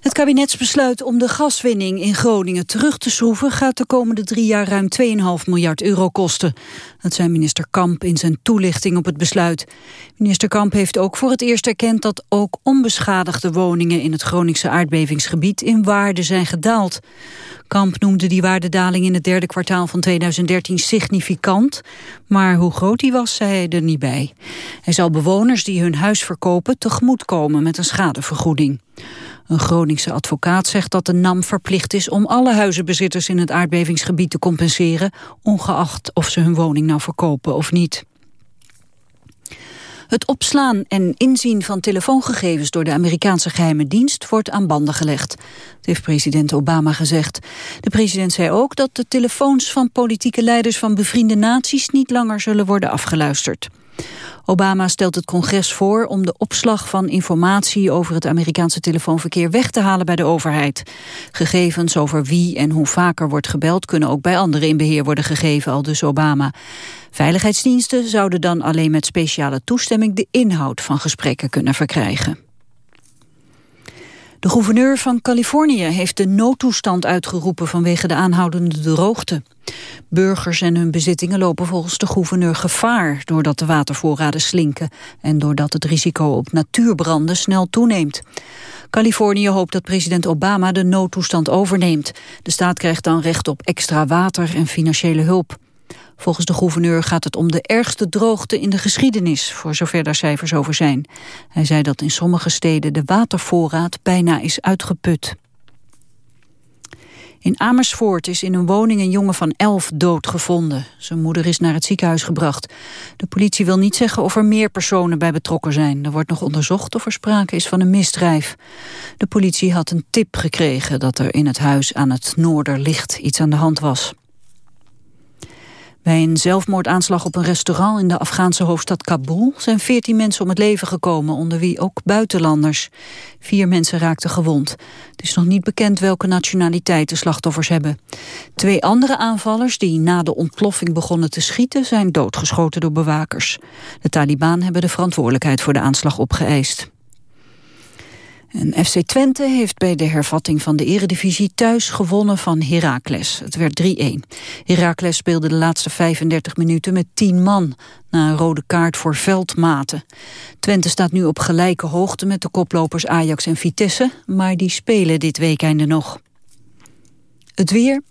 Het kabinetsbesluit om de gaswinning in Groningen terug te schroeven... gaat de komende drie jaar ruim 2,5 miljard euro kosten. Dat zei minister Kamp in zijn toelichting op het besluit. Minister Kamp heeft ook voor het eerst erkend... dat ook onbeschadigde woningen in het Groningse aardbevingsgebied... in waarde zijn gedaald. Kamp noemde die waardedaling in het derde kwartaal van 2013 significant. Maar hoe groot die was, zei hij er niet bij. Hij zal bewoners die hun huis verkopen tegemoetkomen met een schadevergoeding. Een Groningse advocaat zegt dat de NAM verplicht is om alle huizenbezitters in het aardbevingsgebied te compenseren, ongeacht of ze hun woning nou verkopen of niet. Het opslaan en inzien van telefoongegevens door de Amerikaanse geheime dienst wordt aan banden gelegd. Dat heeft president Obama gezegd. De president zei ook dat de telefoons van politieke leiders van bevriende naties niet langer zullen worden afgeluisterd. Obama stelt het congres voor om de opslag van informatie over het Amerikaanse telefoonverkeer weg te halen bij de overheid. Gegevens over wie en hoe vaker wordt gebeld kunnen ook bij anderen in beheer worden gegeven, al dus Obama. Veiligheidsdiensten zouden dan alleen met speciale toestemming de inhoud van gesprekken kunnen verkrijgen. De gouverneur van Californië heeft de noodtoestand uitgeroepen vanwege de aanhoudende droogte. Burgers en hun bezittingen lopen volgens de gouverneur gevaar doordat de watervoorraden slinken en doordat het risico op natuurbranden snel toeneemt. Californië hoopt dat president Obama de noodtoestand overneemt. De staat krijgt dan recht op extra water en financiële hulp. Volgens de gouverneur gaat het om de ergste droogte in de geschiedenis, voor zover daar cijfers over zijn. Hij zei dat in sommige steden de watervoorraad bijna is uitgeput. In Amersfoort is in een woning een jongen van elf dood gevonden. Zijn moeder is naar het ziekenhuis gebracht. De politie wil niet zeggen of er meer personen bij betrokken zijn. Er wordt nog onderzocht of er sprake is van een misdrijf. De politie had een tip gekregen dat er in het huis aan het Noorderlicht iets aan de hand was. Bij een zelfmoordaanslag op een restaurant in de Afghaanse hoofdstad Kabul zijn veertien mensen om het leven gekomen, onder wie ook buitenlanders. Vier mensen raakten gewond. Het is nog niet bekend welke nationaliteit de slachtoffers hebben. Twee andere aanvallers die na de ontploffing begonnen te schieten zijn doodgeschoten door bewakers. De Taliban hebben de verantwoordelijkheid voor de aanslag opgeëist. En FC Twente heeft bij de hervatting van de eredivisie thuis gewonnen van Heracles. Het werd 3-1. Heracles speelde de laatste 35 minuten met 10 man... na een rode kaart voor veldmaten. Twente staat nu op gelijke hoogte met de koplopers Ajax en Vitesse... maar die spelen dit weekende nog. Het weer...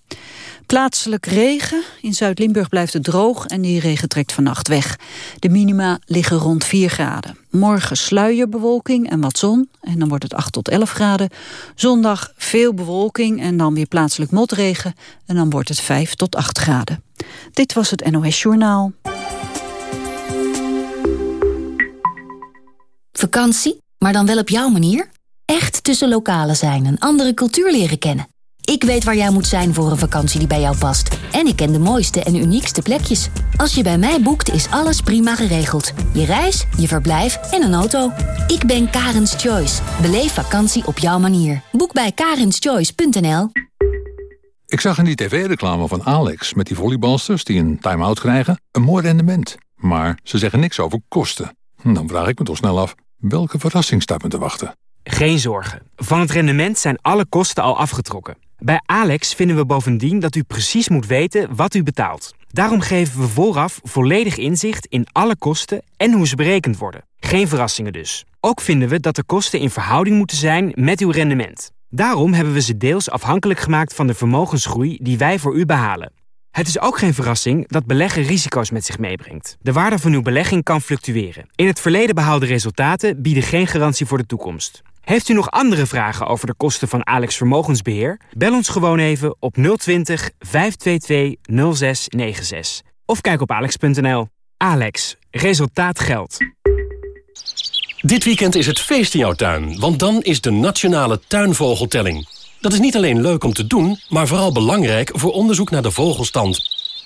Plaatselijk regen. In Zuid-Limburg blijft het droog en die regen trekt vannacht weg. De minima liggen rond 4 graden. Morgen sluierbewolking en wat zon en dan wordt het 8 tot 11 graden. Zondag veel bewolking en dan weer plaatselijk motregen en dan wordt het 5 tot 8 graden. Dit was het NOS Journaal. Vakantie, maar dan wel op jouw manier? Echt tussen lokalen zijn en andere cultuur leren kennen. Ik weet waar jij moet zijn voor een vakantie die bij jou past. En ik ken de mooiste en uniekste plekjes. Als je bij mij boekt, is alles prima geregeld. Je reis, je verblijf en een auto. Ik ben Karens Choice. Beleef vakantie op jouw manier. Boek bij karenschoice.nl Ik zag in die tv-reclame van Alex met die volleybalsters die een time-out krijgen... een mooi rendement. Maar ze zeggen niks over kosten. Dan vraag ik me toch snel af, welke verrassing staat me te wachten? Geen zorgen. Van het rendement zijn alle kosten al afgetrokken. Bij Alex vinden we bovendien dat u precies moet weten wat u betaalt. Daarom geven we vooraf volledig inzicht in alle kosten en hoe ze berekend worden. Geen verrassingen dus. Ook vinden we dat de kosten in verhouding moeten zijn met uw rendement. Daarom hebben we ze deels afhankelijk gemaakt van de vermogensgroei die wij voor u behalen. Het is ook geen verrassing dat beleggen risico's met zich meebrengt. De waarde van uw belegging kan fluctueren. In het verleden behaalde resultaten bieden geen garantie voor de toekomst. Heeft u nog andere vragen over de kosten van Alex Vermogensbeheer? Bel ons gewoon even op 020 522 0696. Of kijk op alex.nl. Alex, resultaat geldt. Dit weekend is het feest in jouw tuin, want dan is de Nationale Tuinvogeltelling. Dat is niet alleen leuk om te doen, maar vooral belangrijk voor onderzoek naar de vogelstand.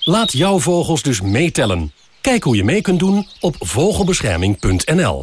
Laat jouw vogels dus meetellen. Kijk hoe je mee kunt doen op vogelbescherming.nl.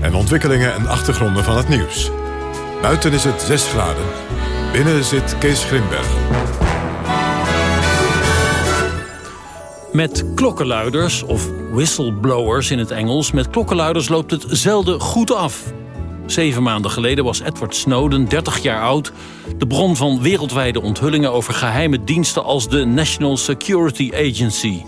en ontwikkelingen en achtergronden van het nieuws. Buiten is het 6 graden, binnen zit Kees Grimberg. Met klokkenluiders, of whistleblowers in het Engels... met klokkenluiders loopt het zelden goed af. Zeven maanden geleden was Edward Snowden, 30 jaar oud... de bron van wereldwijde onthullingen over geheime diensten... als de National Security Agency.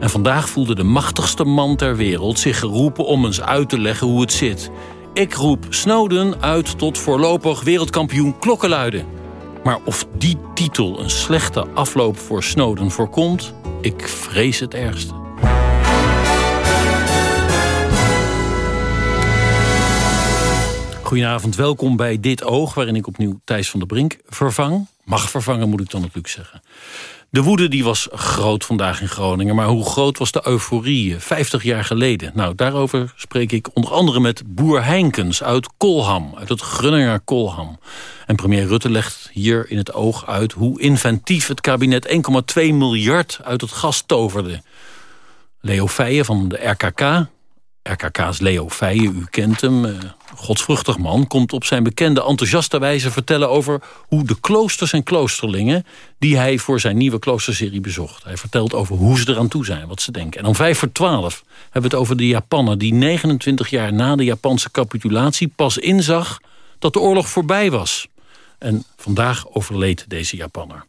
En vandaag voelde de machtigste man ter wereld zich geroepen... om eens uit te leggen hoe het zit. Ik roep Snowden uit tot voorlopig wereldkampioen klokkenluiden. Maar of die titel een slechte afloop voor Snowden voorkomt... ik vrees het ergste. Goedenavond, welkom bij Dit Oog... waarin ik opnieuw Thijs van der Brink vervang. Mag vervangen, moet ik dan natuurlijk zeggen. De woede die was groot vandaag in Groningen... maar hoe groot was de euforie 50 jaar geleden? Nou, daarover spreek ik onder andere met boer Heinkens uit Kolham... uit het Grunninger Kolham. En premier Rutte legt hier in het oog uit... hoe inventief het kabinet 1,2 miljard uit het gas toverde. Leo Feijen van de RKK... RKK's Leo Feijen, u kent hem, eh, godsvruchtig man... komt op zijn bekende enthousiaste wijze vertellen over... hoe de kloosters en kloosterlingen... die hij voor zijn nieuwe kloosterserie bezocht. Hij vertelt over hoe ze eraan toe zijn, wat ze denken. En om vijf voor twaalf hebben we het over de Japaner... die 29 jaar na de Japanse capitulatie pas inzag... dat de oorlog voorbij was. En vandaag overleed deze Japanner.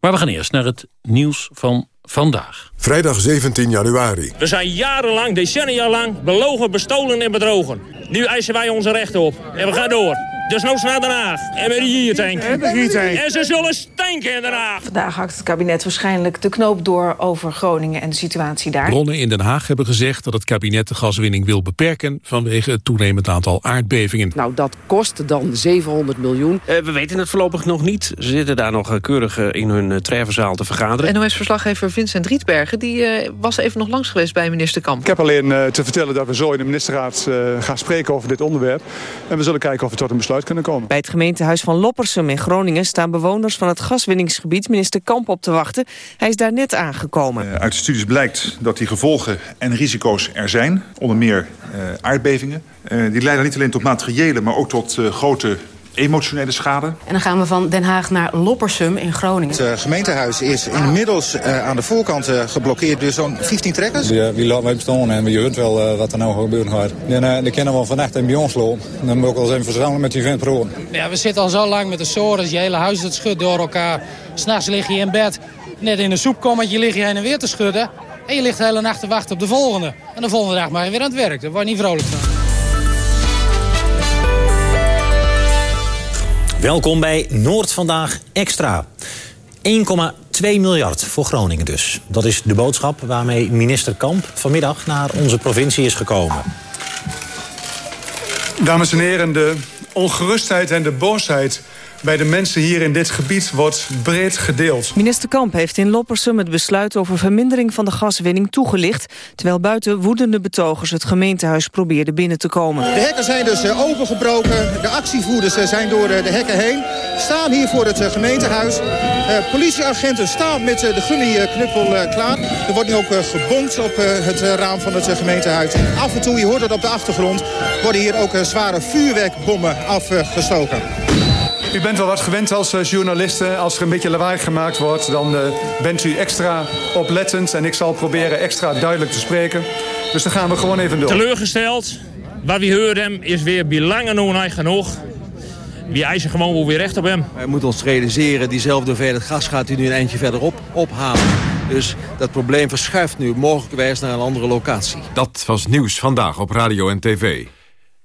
Maar we gaan eerst naar het nieuws van vandaag. Vrijdag 17 januari. We zijn jarenlang, decennia lang, belogen, bestolen en bedrogen. Nu eisen wij onze rechten op. En we gaan door. Dus nou naar Den Haag. En met de Giertank. En ze zullen stanken in Den Haag. Vandaag hakt het kabinet waarschijnlijk de knoop door over Groningen en de situatie daar. Bronnen in Den Haag hebben gezegd dat het kabinet de gaswinning wil beperken... vanwege het toenemend aantal aardbevingen. Nou, dat kost dan 700 miljoen. Uh, we weten het voorlopig nog niet. Ze zitten daar nog keurig in hun treffenzaal te vergaderen. NOS-verslaggever Vincent Rietbergen die, uh, was even nog langs geweest bij minister Kamp. Ik heb alleen te vertellen dat we zo in de ministerraad gaan spreken over dit onderwerp. En we zullen kijken of we tot een besluit kunnen komen. Bij het gemeentehuis van Loppersum in Groningen staan bewoners van het gaswinningsgebied minister Kamp op te wachten. Hij is daar net aangekomen. Uh, uit de studies blijkt dat die gevolgen en risico's er zijn. Onder meer uh, aardbevingen. Uh, die leiden niet alleen tot materiële, maar ook tot grote emotionele schade. En dan gaan we van Den Haag naar Loppersum in Groningen. Het uh, gemeentehuis is inmiddels uh, aan de voorkant uh, geblokkeerd door zo'n 15 trekkers. Die, die laten wij bestaan en we hoort wel wat er nou gebeuren gaat. Dan, die kennen we vannacht in bij ons lopen. Dan moet ik wel eens even verzamelen met die vent praten. Ja, we zitten al zo lang met de sores, je hele huis het schudt door elkaar. S'nachts lig je in bed, net in een soepkommetje lig je heen en weer te schudden. En je ligt de hele nacht te wachten op de volgende. En de volgende dag je weer aan het werk. Daar word je niet vrolijk van. Welkom bij Noord Vandaag Extra. 1,2 miljard voor Groningen dus. Dat is de boodschap waarmee minister Kamp vanmiddag naar onze provincie is gekomen. Dames en heren, de ongerustheid en de boosheid bij de mensen hier in dit gebied wordt breed gedeeld. Minister Kamp heeft in Loppersum het besluit over vermindering van de gaswinning toegelicht, terwijl buiten woedende betogers het gemeentehuis probeerden binnen te komen. De hekken zijn dus opengebroken, de actievoerders zijn door de hekken heen, staan hier voor het gemeentehuis. Politieagenten staan met de gummiknuppel klaar. Er wordt nu ook gebonkt op het raam van het gemeentehuis. En af en toe, je hoort het op de achtergrond, worden hier ook zware vuurwerkbommen afgestoken. U bent wel wat gewend als uh, journalisten. Als er een beetje lawaai gemaakt wordt, dan uh, bent u extra oplettend. En ik zal proberen extra duidelijk te spreken. Dus dan gaan we gewoon even door. Teleurgesteld. Wat we horen is weer belangen nog genoeg. We eisen gewoon wel weer recht op hem. Wij moeten ons realiseren, diezelfde hoeveelheid gas gaat hij nu een eindje verderop ophalen. Dus dat probleem verschuift nu mogelijkwijs naar een andere locatie. Dat was nieuws vandaag op radio en tv.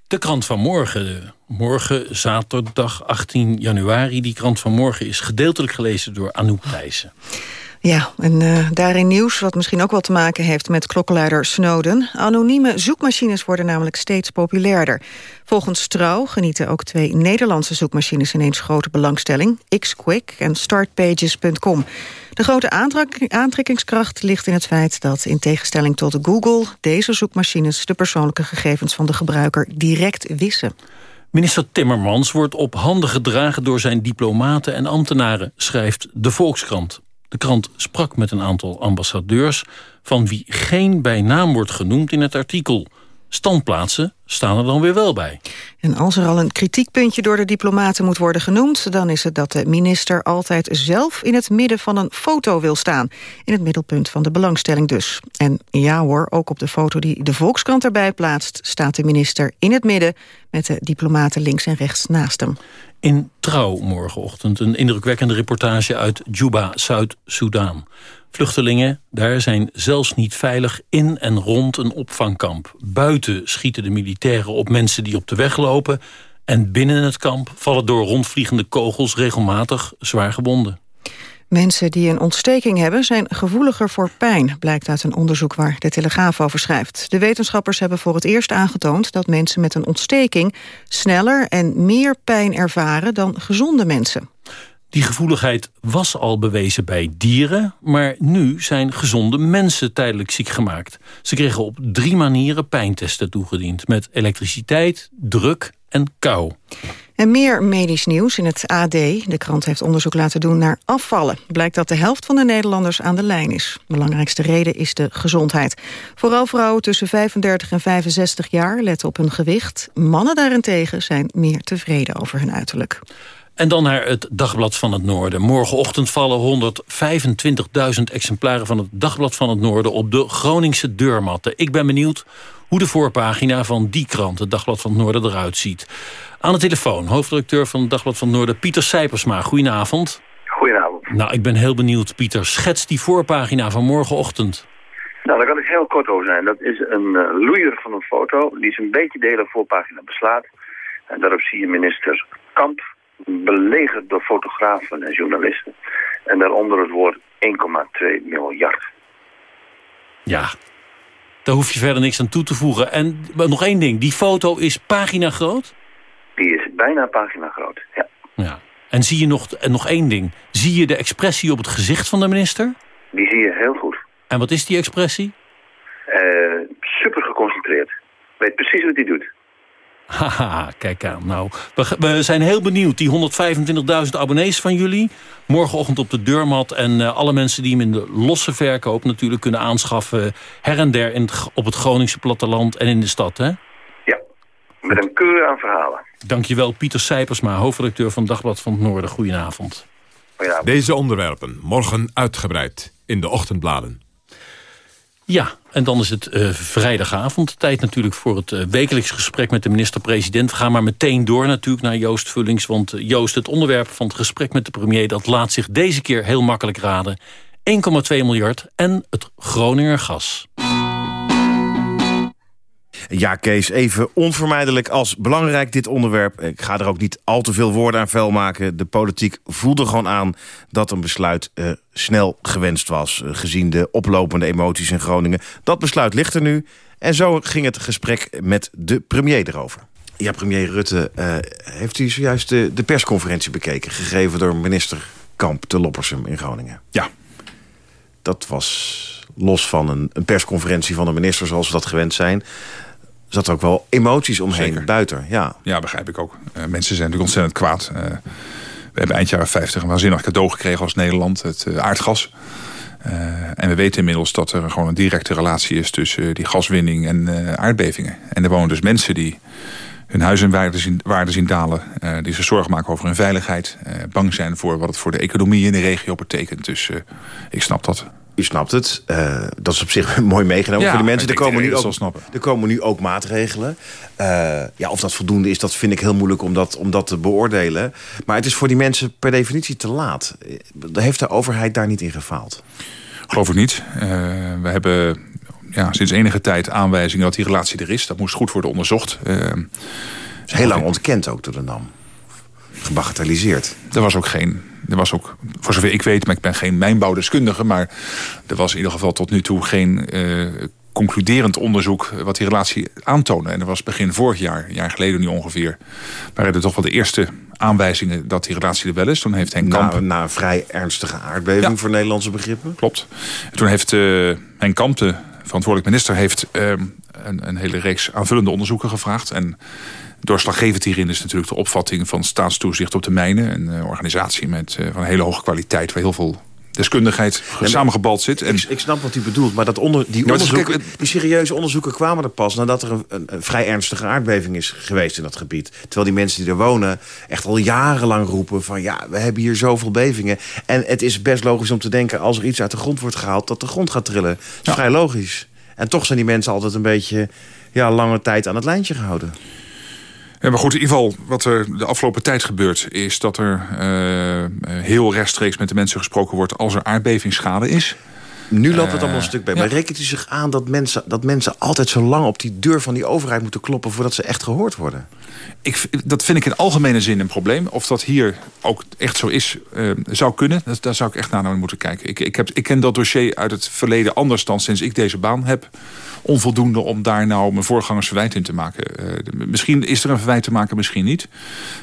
De krant van morgen. Morgen, zaterdag 18 januari. Die krant van morgen is gedeeltelijk gelezen door Anouk Thijssen. Ja, en uh, daarin nieuws wat misschien ook wel te maken heeft met klokkenluider Snowden. Anonieme zoekmachines worden namelijk steeds populairder. Volgens Trouw genieten ook twee Nederlandse zoekmachines ineens grote belangstelling. Xquick en Startpages.com. De grote aantrekkingskracht ligt in het feit dat in tegenstelling tot Google... deze zoekmachines de persoonlijke gegevens van de gebruiker direct wissen. Minister Timmermans wordt op handen gedragen door zijn diplomaten en ambtenaren, schrijft de Volkskrant. De krant sprak met een aantal ambassadeurs... van wie geen bijnaam wordt genoemd in het artikel. Standplaatsen staan er dan weer wel bij. En als er al een kritiekpuntje door de diplomaten moet worden genoemd... dan is het dat de minister altijd zelf in het midden van een foto wil staan. In het middelpunt van de belangstelling dus. En ja hoor, ook op de foto die de Volkskrant erbij plaatst... staat de minister in het midden met de diplomaten links en rechts naast hem. In Trouw morgenochtend een indrukwekkende reportage uit Juba, Zuid-Soedan. Vluchtelingen daar zijn zelfs niet veilig in en rond een opvangkamp. Buiten schieten de militairen op mensen die op de weg lopen... en binnen het kamp vallen door rondvliegende kogels regelmatig zwaar gewonden. Mensen die een ontsteking hebben zijn gevoeliger voor pijn... blijkt uit een onderzoek waar de Telegraaf over schrijft. De wetenschappers hebben voor het eerst aangetoond... dat mensen met een ontsteking sneller en meer pijn ervaren dan gezonde mensen. Die gevoeligheid was al bewezen bij dieren... maar nu zijn gezonde mensen tijdelijk ziek gemaakt. Ze kregen op drie manieren pijntesten toegediend... met elektriciteit, druk en kou. En meer medisch nieuws in het AD. De krant heeft onderzoek laten doen naar afvallen. Blijkt dat de helft van de Nederlanders aan de lijn is. Belangrijkste reden is de gezondheid. Vooral vrouwen tussen 35 en 65 jaar letten op hun gewicht. Mannen daarentegen zijn meer tevreden over hun uiterlijk. En dan naar het Dagblad van het Noorden. Morgenochtend vallen 125.000 exemplaren van het Dagblad van het Noorden... op de Groningse deurmatten. Ik ben benieuwd hoe de voorpagina van die krant, het Dagblad van het Noorden, eruit ziet. Aan de telefoon, hoofdredacteur van het Dagblad van Noorden, Pieter Sijpersma. Goedenavond. Goedenavond. Nou, ik ben heel benieuwd, Pieter. Schets die voorpagina van morgenochtend. Nou, daar kan ik heel kort over zijn. Dat is een uh, loeier van een foto die zijn beetje de hele voorpagina beslaat. En daarop zie je minister Kamp belegerd door fotografen en journalisten. En daaronder het woord 1,2 miljard. Ja, daar hoef je verder niks aan toe te voegen. En nog één ding, die foto is pagina groot? Die is bijna pagina groot, ja. ja. En zie je nog, en nog één ding, zie je de expressie op het gezicht van de minister? Die zie je heel goed. En wat is die expressie? Uh, super geconcentreerd. Weet precies wat hij doet. Haha, kijk aan. Nou, we, we, zijn heel benieuwd. Die 125.000 abonnees van jullie. Morgenochtend op de deurmat. En uh, alle mensen die hem in de losse verkoop natuurlijk kunnen aanschaffen. Her en der in het, op het Groningse platteland en in de stad, hè? Met een keur aan verhalen. Dankjewel, Pieter Sijpersma, hoofdredacteur van Dagblad van het Noorden. Goedenavond. Goedenavond. Deze onderwerpen morgen uitgebreid in de ochtendbladen. Ja, en dan is het uh, vrijdagavond. Tijd natuurlijk voor het uh, wekelijks gesprek met de minister-president. We gaan maar meteen door natuurlijk naar Joost Vullings. Want uh, Joost, het onderwerp van het gesprek met de premier... dat laat zich deze keer heel makkelijk raden. 1,2 miljard en het Groninger gas. Ja, Kees, even onvermijdelijk als belangrijk dit onderwerp. Ik ga er ook niet al te veel woorden aan vuil maken. De politiek voelde gewoon aan dat een besluit uh, snel gewenst was... Uh, gezien de oplopende emoties in Groningen. Dat besluit ligt er nu. En zo ging het gesprek met de premier erover. Ja, premier Rutte, uh, heeft u zojuist de, de persconferentie bekeken... gegeven door minister Kamp te Loppersum in Groningen? Ja. Dat was los van een, een persconferentie van de minister zoals we dat gewend zijn zat er ook wel emoties omheen, Zeker. buiten. Ja. ja, begrijp ik ook. Uh, mensen zijn natuurlijk ontzettend kwaad. Uh, we hebben eind jaren 50 een waanzinnig cadeau gekregen als Nederland, het uh, aardgas. en we weten inmiddels dat er gewoon een directe relatie is tussen die gaswinning en aardbevingen. En er wonen dus mensen die hun huizenwaarde zien, waarde zien dalen. die zich zorgen maken over hun veiligheid. bang zijn voor wat het voor de economie in de regio betekent. Dus ik snap dat. U snapt het. Uh, dat is op zich mooi meegenomen ja, voor de mensen. Er komen, nu ook, er komen nu ook maatregelen. Uh, ja, of dat voldoende is, dat vind ik heel moeilijk om dat, om dat te beoordelen. Maar het is voor die mensen per definitie te laat. Heeft de overheid daar niet in gefaald? Geloof ik niet. Uh, we hebben ja, sinds enige tijd aanwijzingen dat die relatie er is. Dat moest goed worden onderzocht. Is heel lang ontkend ook door de NAM. Gebagatelliseerd. Er was ook geen... Er was ook, voor zover ik weet, maar ik ben geen mijnbouwdeskundige... maar er was in ieder geval tot nu toe geen uh, concluderend onderzoek... wat die relatie aantoonde. En dat was begin vorig jaar, een jaar geleden nu ongeveer... waren er toch wel de eerste aanwijzingen dat die relatie er wel is. Toen heeft Henk Kamp... Na, na een vrij ernstige aardbeving ja. voor Nederlandse begrippen. Klopt. toen heeft uh, Henk Kamp, de verantwoordelijk minister... heeft uh, een, een hele reeks aanvullende onderzoeken gevraagd... En Doorslaggevend hierin is natuurlijk de opvatting van staatstoezicht op de mijnen. Een uh, organisatie met uh, van hele hoge kwaliteit waar heel veel deskundigheid ja, samengebald zit. En... Ik, ik, snap wat u bedoelt, maar dat onder, die, onderzoeken, die serieuze onderzoeken kwamen er pas... nadat er een, een, een, vrij ernstige aardbeving is geweest in dat gebied. Terwijl die mensen die er wonen echt al jarenlang roepen van... ja, we hebben hier zoveel bevingen. En het is best logisch om te denken... als er iets uit de grond wordt gehaald, dat de grond gaat trillen. Dat is ja. vrij logisch. En toch zijn die mensen altijd een beetje ja, lange tijd aan het lijntje gehouden. Ja, maar goed, in ieder geval wat er de afgelopen tijd gebeurt... is dat er uh, heel rechtstreeks met de mensen gesproken wordt... als er aardbevingsschade is. Nu loopt het allemaal een stuk bij. Ja. Maar rekent u zich aan dat mensen, dat mensen altijd zo lang op die deur van die overheid moeten kloppen... voordat ze echt gehoord worden? Ik, dat vind ik in algemene zin een probleem. Of dat hier ook echt zo is, uh, zou kunnen. Dat, daar zou ik echt naar moeten kijken. Ik, ik, heb, ik ken dat dossier uit het verleden anders dan sinds ik deze baan heb onvoldoende om daar nou mijn voorgangers verwijt in te maken. Uh, misschien is er een verwijt te maken, misschien niet.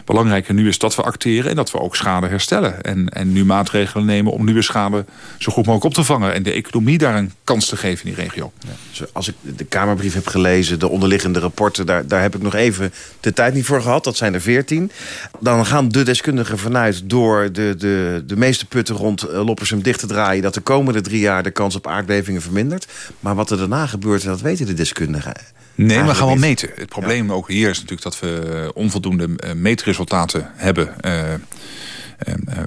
Belangrijker nu is dat we acteren en dat we ook schade herstellen. En, en nu maatregelen nemen om nieuwe schade zo goed mogelijk op te vangen. En de economie daar een kans te geven in die regio. Ja. Als ik de Kamerbrief heb gelezen, de onderliggende rapporten... Daar, daar heb ik nog even de tijd niet voor gehad. Dat zijn er veertien. Dan gaan de deskundigen vanuit door de, de, de meeste putten rond Loppersum dicht te draaien... dat de komende drie jaar de kans op aardbevingen vermindert. Maar wat er daarna gebeurt dat weten de deskundigen. Nee, we gaan wel meten. Het probleem ook hier is natuurlijk dat we onvoldoende meetresultaten hebben. Uh, uh,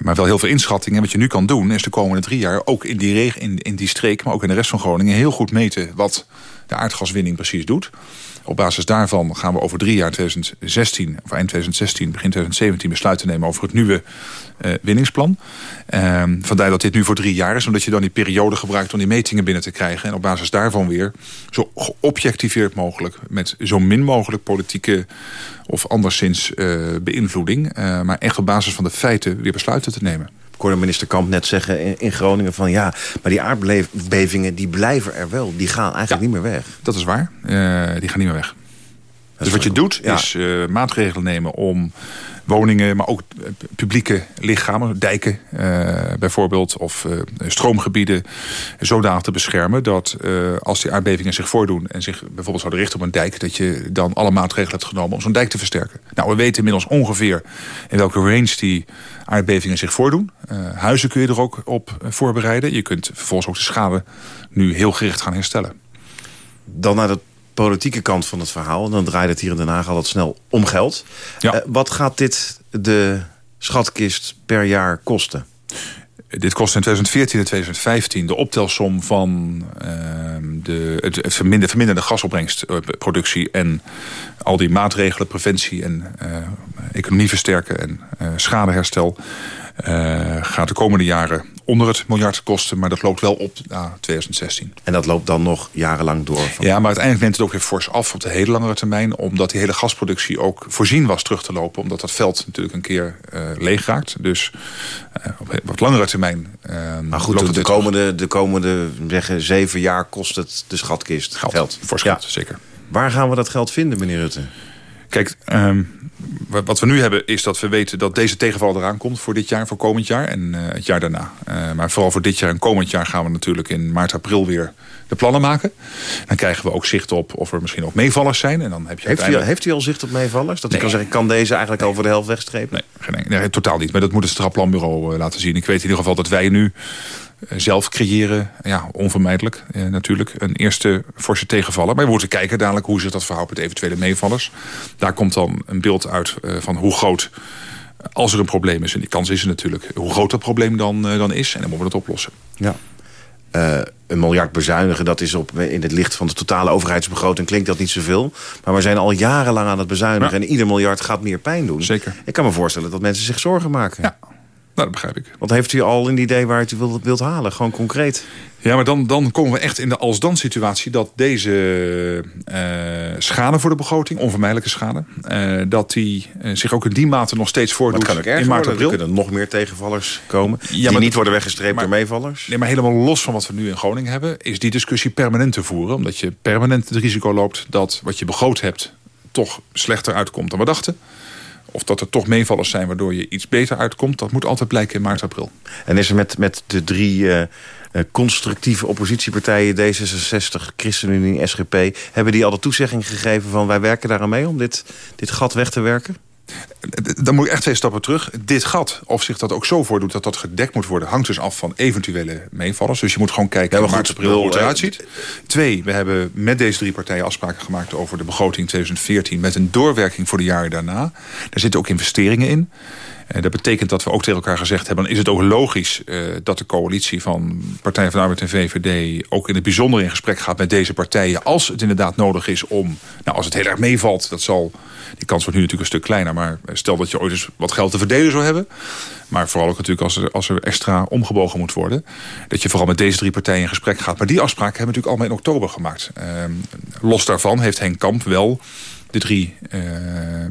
maar wel heel veel inschattingen. Wat je nu kan doen is de komende drie jaar... ook in die, in, in die streek, maar ook in de rest van Groningen... heel goed meten wat de aardgaswinning precies doet. Op basis daarvan gaan we over drie jaar 2016, of eind 2016, begin 2017 besluiten nemen over het nieuwe uh, winningsplan. Uh, vandaar dat dit nu voor drie jaar is, omdat je dan die periode gebruikt om die metingen binnen te krijgen. En op basis daarvan weer zo geobjectiveerd mogelijk, met zo min mogelijk politieke of anderszins uh, beïnvloeding, uh, maar echt op basis van de feiten weer besluiten te nemen. Ik hoorde minister Kamp net zeggen in, in, Groningen van ja, maar die aardbevingen die blijven er wel. Die gaan eigenlijk ja, niet meer weg. Dat is waar. Uh, die gaan niet meer weg. Dat dus wat je doet ja. is uh, maatregelen nemen om woningen, maar ook publieke lichamen, dijken uh, bijvoorbeeld, of uh, stroomgebieden, zodanig te beschermen dat als die aardbevingen zich voordoen en zich bijvoorbeeld zouden richten op een dijk, dat je dan alle maatregelen hebt genomen om zo'n dijk te versterken. Nou, we weten inmiddels ongeveer in welke range die aardbevingen zich voordoen. huizen kun je er ook op voorbereiden. Je kunt vervolgens ook de schade nu heel gericht gaan herstellen. Dan naar de politieke kant van het verhaal. Dan draait het hier in Den Haag altijd snel om geld. Ja. Uh, wat gaat dit de schatkist per jaar kosten? Dit kost in 2014 en 2015 de optelsom van uh, de, het, verminder, verminderde gasopbrengstproductie... en al die maatregelen, preventie en uh, economie versterken en uh, schadeherstel... gaat de komende jaren onder het miljard kosten. Maar dat loopt wel op na 2016. En dat loopt dan nog jarenlang door? Van... Ja, maar uiteindelijk neemt het ook weer fors af op de hele langere termijn. Omdat die hele gasproductie ook voorzien was terug te lopen. Omdat dat veld natuurlijk een keer uh, leeg raakt. Dus uh, op wat langere termijn uh, Maar goed, de, de komende, de komende zeggen, zeven jaar kost het de schatkist geld. geld. Ja. zeker. Waar gaan we dat geld vinden, meneer Rutte? Kijk, um, wat we nu hebben is dat we weten dat deze tegenval eraan komt voor dit jaar, voor komend jaar en uh, het jaar daarna. Uh, maar vooral voor dit jaar en komend jaar gaan we natuurlijk in maart, april weer de plannen maken. Dan krijgen we ook zicht op of er misschien ook meevallers zijn. En dan heb je heeft, uiteindelijk... u, heeft u al zicht op meevallers? Dat nee. u kan zeggen, kan deze eigenlijk nee. al voor de helft wegstrepen? Nee, nee, totaal niet. Maar dat moet het strafplanbureau uh, laten zien. Ik weet in ieder geval dat wij nu zelf creëren, ja, onvermijdelijk eh, natuurlijk, een eerste forse tegenvaller. Maar we moeten kijken dadelijk hoe zich dat verhoudt met eventuele meevallers. Daar komt dan een beeld uit uh, van hoe groot, als er een probleem is, en die kans is er natuurlijk, hoe groot dat probleem dan, dan is. En dan moeten we dat oplossen. Ja. Uh, een miljard bezuinigen, dat is op, in het licht van de totale overheidsbegroting klinkt dat niet zoveel. Maar we zijn al jarenlang aan het bezuinigen ja. en ieder miljard gaat meer pijn doen. Zeker. Ik kan me voorstellen dat mensen zich zorgen maken. Ja. Dat begrijp ik. Want heeft u al een idee waar u het wilt, wilt halen? Gewoon concreet. Ja, maar dan, dan komen we echt in de als-dan situatie... dat deze uh, schade voor de begroting, onvermijdelijke schade... Uh, dat die zich ook in die mate nog steeds voordoet kan ook in maart, april. Er kunnen nog meer tegenvallers komen... Ja, die maar niet worden weggestreept maar, door meevallers. Nee, maar helemaal los van wat we nu in Groningen hebben... is die discussie permanent te voeren. Omdat je permanent het risico loopt dat wat je begroot hebt... toch slechter uitkomt dan we dachten of dat er toch meevallers zijn waardoor je iets beter uitkomt... dat moet altijd blijken in maart, april. En is er met, met de drie uh, constructieve oppositiepartijen... D66, ChristenUnie, SGP... hebben die al de toezegging gegeven van... wij werken daaraan mee om dit, dit gat weg te werken? Dan moet ik echt twee stappen terug. Dit gat, of zich dat ook zo voordoet dat dat gedekt moet worden... hangt dus af van eventuele meevallers. Dus je moet gewoon kijken hoe het eruit ziet. Twee, we hebben met deze drie partijen afspraken gemaakt... over de begroting 2014 met een doorwerking voor de jaren daarna. Daar zitten ook investeringen in. En dat betekent dat we ook tegen elkaar gezegd hebben... is het ook logisch uh, dat de coalitie van Partij van de Arbeid en VVD... ook in het bijzonder in gesprek gaat met deze partijen... als het inderdaad nodig is om... nou, als het heel erg meevalt, dat zal... die kans wordt nu natuurlijk een stuk kleiner... maar stel dat je ooit eens wat geld te verdelen zou hebben... maar vooral ook natuurlijk als er, als er extra omgebogen moet worden... dat je vooral met deze drie partijen in gesprek gaat. Maar die afspraken hebben we natuurlijk allemaal in oktober gemaakt. Uh, los daarvan heeft Henk Kamp wel de drie uh, uh,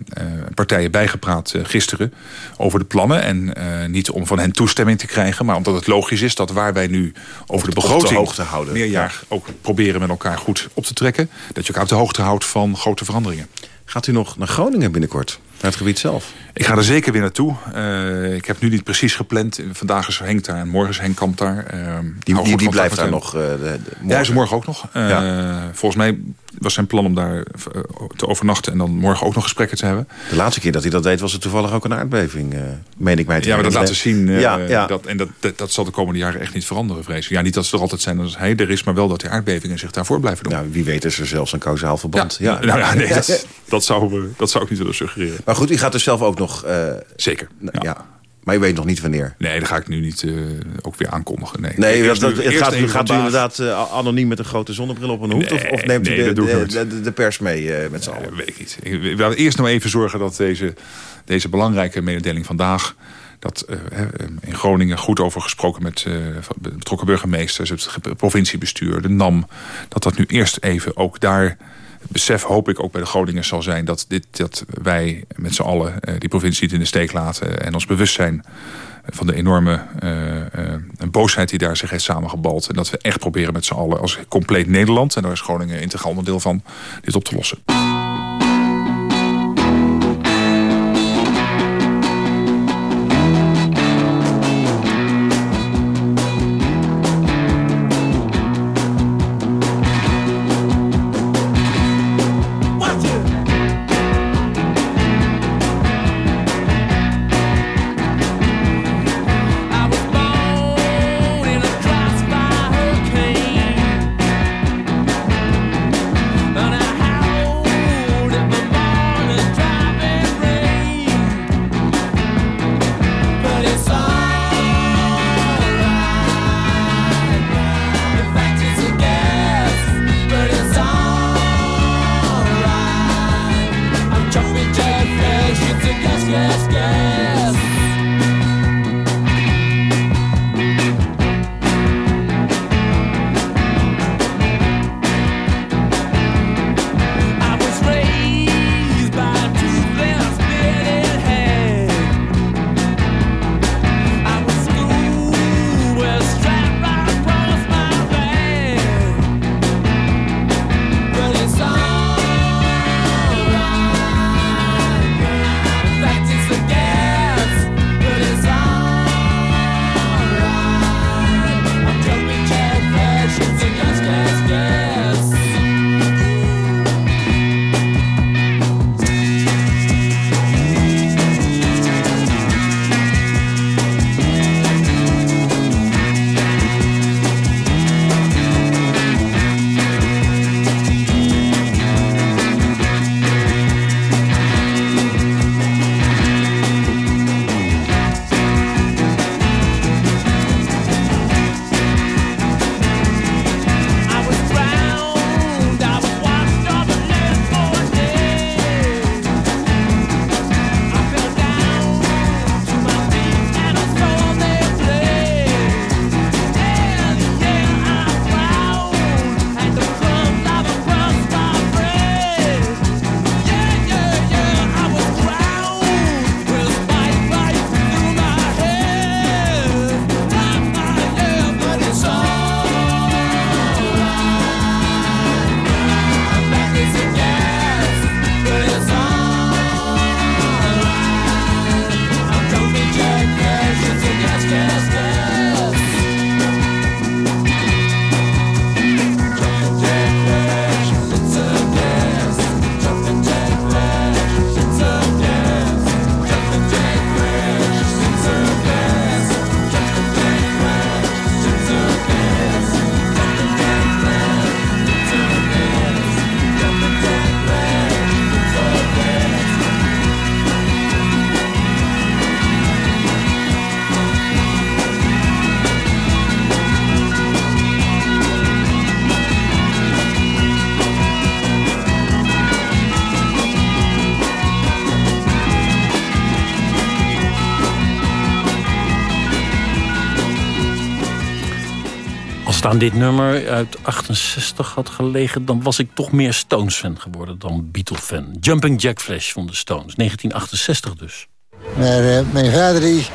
partijen bijgepraat uh, gisteren over de plannen. En niet om van hen toestemming te krijgen, maar omdat het logisch is dat waar wij nu over de begroting hoogte houden. meerjaar ja. ook proberen met elkaar goed op te trekken, dat je elkaar op de hoogte houdt van grote veranderingen. Gaat u nog naar Groningen binnenkort? Naar het gebied zelf? Ik ga er zeker weer naartoe. Uh, ik heb nu niet precies gepland. Vandaag is Henk daar en morgen is Henk Kamp daar. Uh, die die, die blijft daar nog? Uh, de, ja, hij is morgen ook nog. Ja. Volgens mij was zijn plan om daar te overnachten... en dan morgen ook nog gesprekken te hebben. De laatste keer dat hij dat deed was er toevallig ook een aardbeving, meen ik mij te Ja, maar dat laten zien. ja, ja. Dat, en dat, dat, dat, zal de komende jaren echt niet veranderen, vrees ik. Ja, niet dat ze er altijd zijn als hij er is... maar wel dat die aardbevingen zich daarvoor blijven doen. Nou, wie weet is er zelfs een kausaal verband. Ja. Nou, ja nee, dat, dat, zou, dat zou ik niet willen suggereren. Maar goed, u gaat er zelf ook nog... Uh, Zeker, ja. Maar je weet nog niet wanneer? Nee, dat ga ik nu niet uh, ook weer aankondigen. Nee, nee dat, dat, het gaat, gaat u inderdaad uh, anoniem met een grote zonnebril op een hoed? Nee, of, of, neemt nee, u de, de, de, de, pers mee uh, met z'n allen? Weet ik niet. Ik wil eerst nog even zorgen dat deze, deze belangrijke mededeling vandaag dat in Groningen goed over gesproken met betrokken burgemeesters, het provinciebestuur, de NAM, dat dat nu eerst even ook daar besef hoop ik ook bij de Groningers zal zijn... dat, dit, dat wij met z'n allen uh, die provincie niet in de steek laten... en ons bewust zijn van de enorme uh, uh, boosheid die daar zich heeft samengebald. En dat we echt proberen met z'n allen als compleet Nederland... en daar is Groningen integraal onderdeel van, dit op te lossen. Aan dit nummer uit 68 had gelegen... dan was ik toch meer Stones-fan geworden dan Beatle-fan. Jumping Jack Flash van de Stones, 1968 dus. Maar uh, mijn vader, die,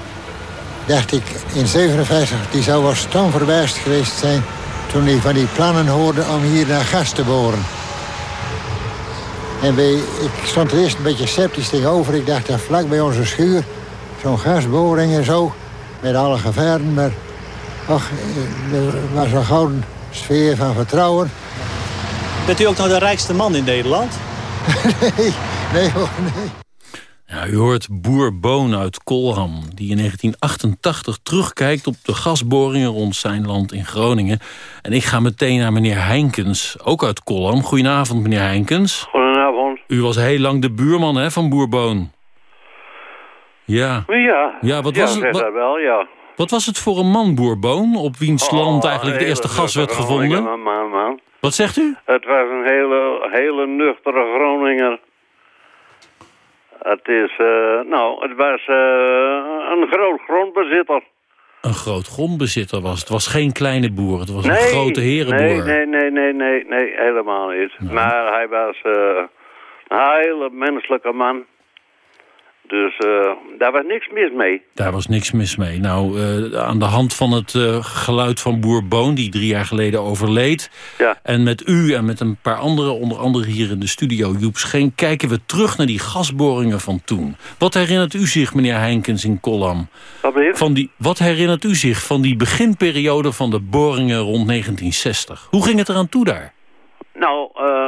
dacht ik, in 57, die zou wel stoomverbaasd geweest zijn... toen hij van die plannen hoorde om hier naar gas te boren. En wij, ik stond er eerst een beetje sceptisch tegenover. Ik dacht, dat vlak bij onze schuur, zo'n gasboring en zo... met alle gevaren, maar Och, er was een gouden sfeer van vertrouwen. Bent u ook nog de rijkste man in Nederland? nee, nee hoor, nee. Ja, u hoort boer Boon uit Kolham, die in 1988 terugkijkt op de gasboringen rond zijn land in Groningen. En ik ga meteen naar meneer Heinkens, ook uit Kolham. Goedenavond, meneer Heinkens. Goedenavond. U was heel lang de buurman hè, van boer Boon. Ja. Ja, ja wat ja, was het? zeg Wat, dat wel, ja. Wat was het voor een man, boer Boon, op wiens land Oh, eigenlijk de eerste gas werd gevonden? Man, man. Wat zegt u? Het was een hele, hele nuchtere Groninger. Het is, eh, nou, het was eh, een groot grondbezitter. Een groot grondbezitter was. Het was geen kleine boer, het was een grote herenboer. Nee, nee, nee, nee, nee, nee, helemaal niet. Maar hij was eh, een hele menselijke man. Dus eh, daar was niks mis mee. Daar was niks mis mee. Nou, eh, aan de hand van het eh, geluid van boer Boon, die drie jaar geleden overleed... Ja. en met u en met een paar anderen, onder andere hier in de studio, Joep Scheen... kijken we terug naar die gasboringen van toen. Wat herinnert u zich, meneer Heinkens in Kolham? Wat? Van die, wat herinnert u zich van die beginperiode van de boringen rond 1960? Hoe ging het eraan toe daar? Nou, eh,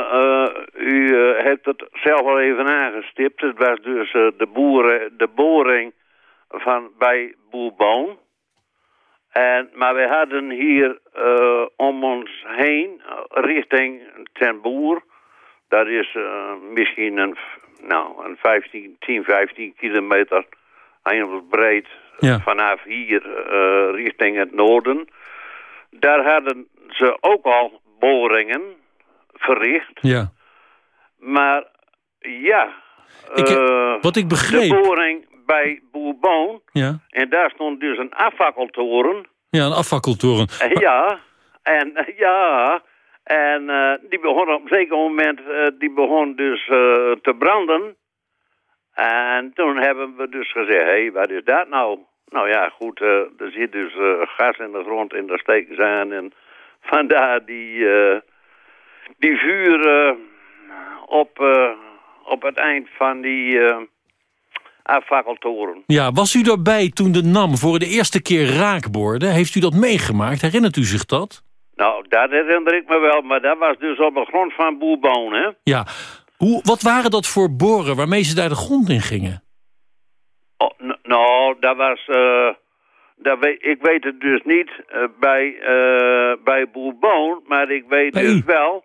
u eh, hebt het zelf al even aangestipt. Het was dus eh, de, boeren, de boring van, bij Boerboon. En, maar we hadden hier eh, om ons heen, eh, richting Ten Boer... dat is eh, misschien een, nou, een 15, 10, 15 kilometer breed Ja. vanaf hier eh, richting het noorden. Daar hadden ze ook al boringen verricht. Ja. Maar ja, Ik, eh, wat ik begreep- de boring bij Boerboon, Ja, en daar stond dus een afwakkeltoren. ja een afwakkeltoren. Eh, ja, en eh, ja, en die begon op een zeker moment, die begon dus te branden. En toen hebben we dus gezegd, hé, hey, wat is dat nou? Nou ja, goed, er zit dus gas in de grond en daar steken ze aan. En vandaar die, die vuur op, eh, op het eind van die afwakkeltoren. Ja, was u daarbij toen de NAM voor de eerste keer raakboorde? Heeft u dat meegemaakt? Herinnert u zich dat? Nou, dat herinner ik me wel, maar dat was dus op de grond van Boerboon, hè? Ja. Hoe, wat waren dat voor boren waarmee ze daar de grond in gingen? Oh, nou, dat was... eh, dat weet, ik weet het dus niet bij, eh bij Boerboon, maar ik weet dus wel...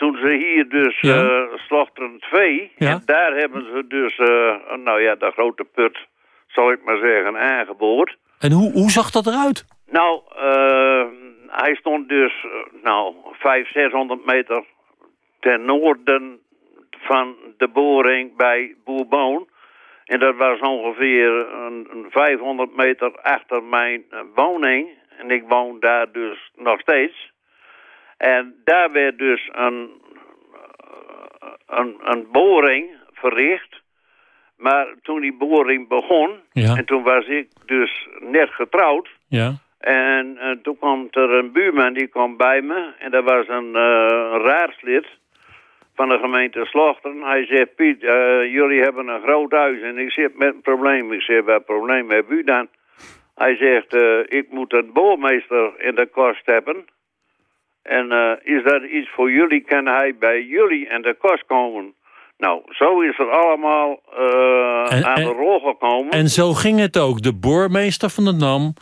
Toen ze hier dus Ja. eh slochteren 2, Ja. en daar hebben ze dus, eh, nou ja, de grote put, zal ik maar zeggen, aangeboord. En hoe, hoe zag dat eruit? Nou, eh, hij stond dus, eh, nou, 500, 600 meter ten noorden van de boring bij Boerboon. En dat was ongeveer een, een 500 meter achter mijn eh, woning. En ik woon daar dus nog steeds. En daar werd dus een, een, een boring verricht. Maar toen die boring begon, Ja. en toen was ik dus net getrouwd... Ja. En eh, toen kwam er een buurman, die kwam bij me. En dat was een, eh, een raadslid van de gemeente Slochteren. Hij zei, Piet, eh, jullie hebben een groot huis en ik zit met een probleem. Ik zeg, wat probleem hebt u dan? Hij zegt, ik moet een boormeester in de kost hebben. En eh, is dat iets voor jullie? Kan hij bij jullie in de kost komen? Nou, zo is het allemaal eh, En- aan en- de rol gekomen. En zo ging het ook. De boormeester van de NAM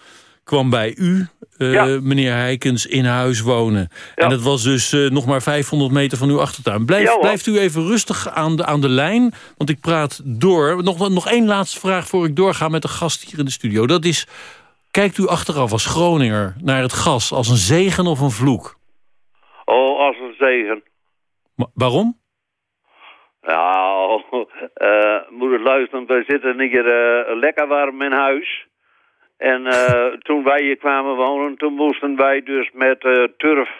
kwam bij u, eh, Ja. meneer Heikens, in huis wonen. En dat was dus nog maar 500 meter van uw achtertuin. Blijf, Ja, hoor. blijft u even rustig aan de, aan de lijn, want ik praat door. Nog, nog één laatste vraag voor ik doorga met de gast hier in de studio. Dat is, kijkt u achteraf als Groninger naar het gas als een zegen of een vloek? Oh, als een zegen. Ma- waarom? Nou, eh het luisteren. Wij zitten hier eh, lekker warm in huis. En uh, toen wij hier kwamen wonen, toen moesten wij dus met uh, turf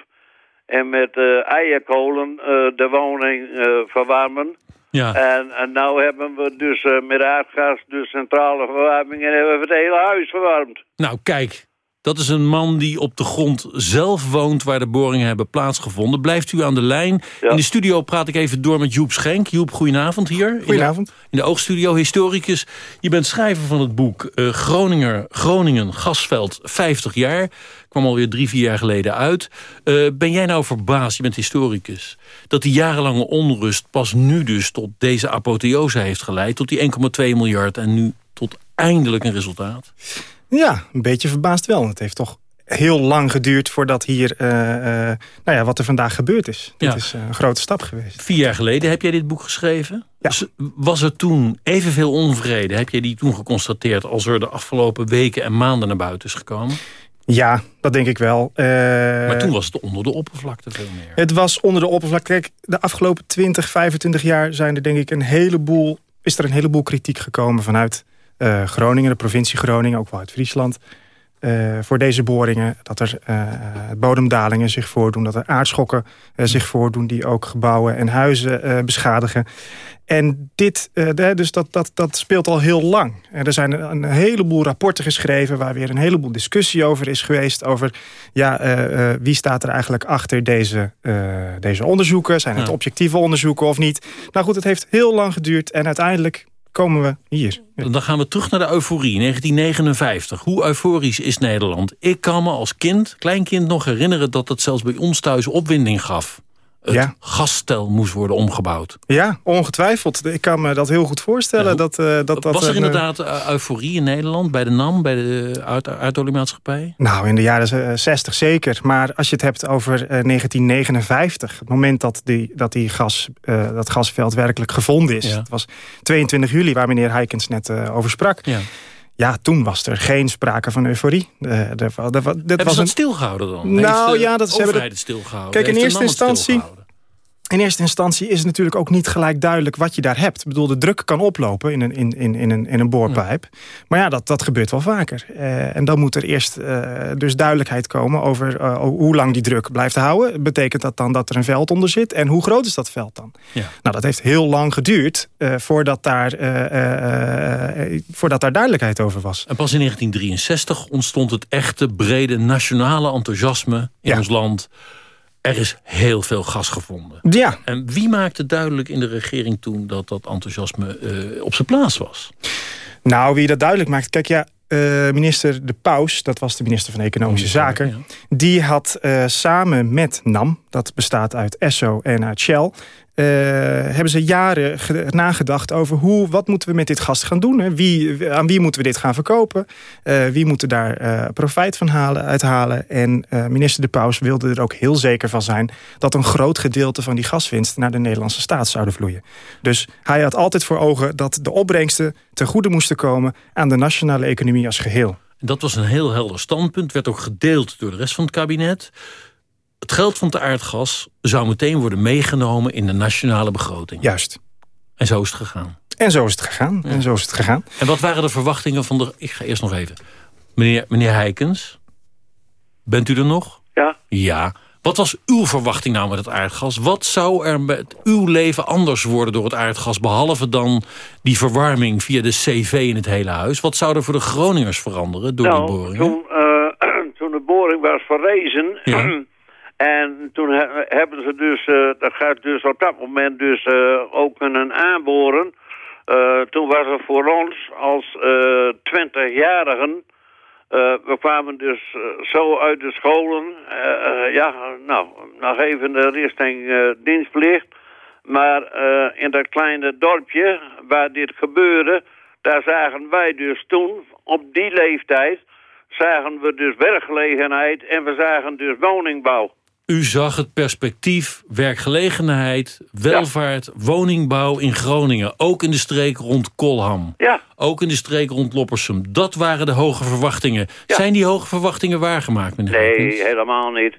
en met uh, eierkolen de woning verwarmen. Ja. En, en nou hebben we dus met aardgas, dus centrale verwarming, en hebben we het hele huis verwarmd. Nou, kijk, dat is een man die op de grond zelf woont waar de boringen hebben plaatsgevonden. Blijft u aan de lijn. In de studio praat ik even door met Joep Schenk. Joep, goedenavond hier. Goedenavond. In de, in de oogstudio, historicus. Je bent schrijver van het boek uh, Groninger, Groningen, Gasveld, 50 jaar. Kwam alweer drie, vier jaar geleden uit. Uh, ben jij nou verbaasd, je bent historicus... dat die jarenlange onrust pas nu dus tot deze apotheose heeft geleid... tot die 1,2 miljard en nu tot eindelijk een resultaat? Ja, een beetje verbaasd wel. Het heeft toch heel lang geduurd voordat hier, uh, uh, nou ja, wat er vandaag gebeurd is. Dit Ja. is een grote stap geweest. Vier jaar geleden heb jij dit boek geschreven. Was- Was er toen evenveel onvrede? Heb jij die toen geconstateerd als er de afgelopen weken en maanden naar buiten is gekomen? Ja, dat denk ik wel. Eh, maar toen was het onder de oppervlakte veel meer. Het was onder de oppervlakte. Kijk, de afgelopen 20, 25 jaar zijn er denk ik een heleboel, is er een heleboel kritiek gekomen vanuit eh, Groningen, de provincie Groningen, ook wel uit Friesland. eh, voor deze boringen, dat er eh, bodemdalingen zich voordoen... dat er aardschokken zich voordoen die ook gebouwen en huizen beschadigen. En dit, dus dat, dat, dat speelt al heel lang. En er zijn een heleboel rapporten geschreven... waar weer een heleboel discussie over is geweest... over ja, wie staat er eigenlijk achter deze, eh, deze onderzoeken? Zijn het objectieve onderzoeken of niet? Nou goed, het heeft heel lang geduurd en uiteindelijk komen we hier. Dan gaan we terug naar de euforie, 1959. Hoe euforisch is Nederland? Ik kan me als kind, kleinkind nog herinneren... dat het zelfs bij ons thuis opwinding gaf. Het Ja. gasstel moest worden omgebouwd. Ja, ongetwijfeld. Ik kan me dat heel goed voorstellen. dat, eh, dat, dat Was er een, inderdaad eh, euforie in Nederland? Bij de NAM, bij de aardoliemaatschappij? Nou, in de jaren eh, 60 zeker. Maar als je het hebt over eh, 1959... het moment dat, die, dat die gas, eh, dat gasveld werkelijk gevonden is... Ja. het was 22 juli, waar meneer Heikens net eh, over sprak... Ja. Ja, toen was er geen sprake van euforie. Er- er- dit Hebben was ze een... dat stilgehouden dan? Nou Heeft de ja, dat ze hebben overheid dat- het stilgehouden? Kijk, in eerste instantie... In eerste instantie is het natuurlijk ook niet gelijk duidelijk wat je daar hebt. Ik bedoel, de druk kan oplopen in een, in, in, in een, in een boorpijp. Maar ja, dat, dat gebeurt wel vaker. Eh, en dan moet er eerst eh, dus duidelijkheid komen over eh, hoe lang die druk blijft houden. Betekent dat dan dat er een veld onder zit? En hoe groot is dat veld dan? Ja. Nou, dat heeft heel lang geduurd voordat, daar, voordat daar duidelijkheid over was. En pas in 1963 ontstond het echte brede nationale enthousiasme in ons land. Er is heel veel gas gevonden. Ja. En wie maakte duidelijk in de regering toen dat dat enthousiasme eh, op zijn plaats was? Nou, wie dat duidelijk maakt. Kijk, ja, eh, minister De Paus, dat was de minister van Economische Zaken... die had eh, samen met NAM, dat bestaat uit Esso en uit Shell... eh, hebben ze jaren ge- nagedacht over hoe, wat moeten we met dit gas gaan doen. Hè? Wie, aan wie moeten we dit gaan verkopen? Eh, wie moeten daar eh, profijt van halen, uithalen? En minister De Paus wilde er ook heel zeker van zijn... dat een groot gedeelte van die gaswinst naar de Nederlandse staat zouden vloeien. Dus hij had altijd voor ogen dat de opbrengsten ten goede moesten komen... aan de nationale economie als geheel. Dat was een heel helder standpunt, werd ook gedeeld door de rest van het kabinet. Het geld van het aardgas zou meteen worden meegenomen in de nationale begroting. Juist. En zo is het gegaan. En zo is het gegaan. En zo is het gegaan. En wat waren de verwachtingen van de... Ik ga eerst nog even. Meneer, meneer Heikens, bent u er nog? Ja. Ja. Wat was uw verwachting nou met het aardgas? Wat zou er met uw leven anders worden door het aardgas... behalve dan die verwarming via de CV in het hele huis? Wat zou er voor de Groningers veranderen door die nou, boringen? toen, eh, toen de boring was verrezen... Ja. en toen he- hebben ze dus... eh, dat gaat dus op dat moment dus eh, ook kunnen aanboren. Eh, toen was het voor ons als twintigjarigen... We kwamen dus zo uit de scholen. ja, nou, nog even de richting dienstplicht. Maar in dat kleine dorpje waar dit gebeurde... daar zagen wij dus toen, op die leeftijd... zagen we dus werkgelegenheid en we zagen dus woningbouw. U zag het perspectief, werkgelegenheid, welvaart, woningbouw in Groningen. Ook in de streek rond Kolham. Ja. Ook in de streek rond Loppersum. Dat waren de hoge verwachtingen. Zijn die hoge verwachtingen waargemaakt, meneer Nee, helemaal niet.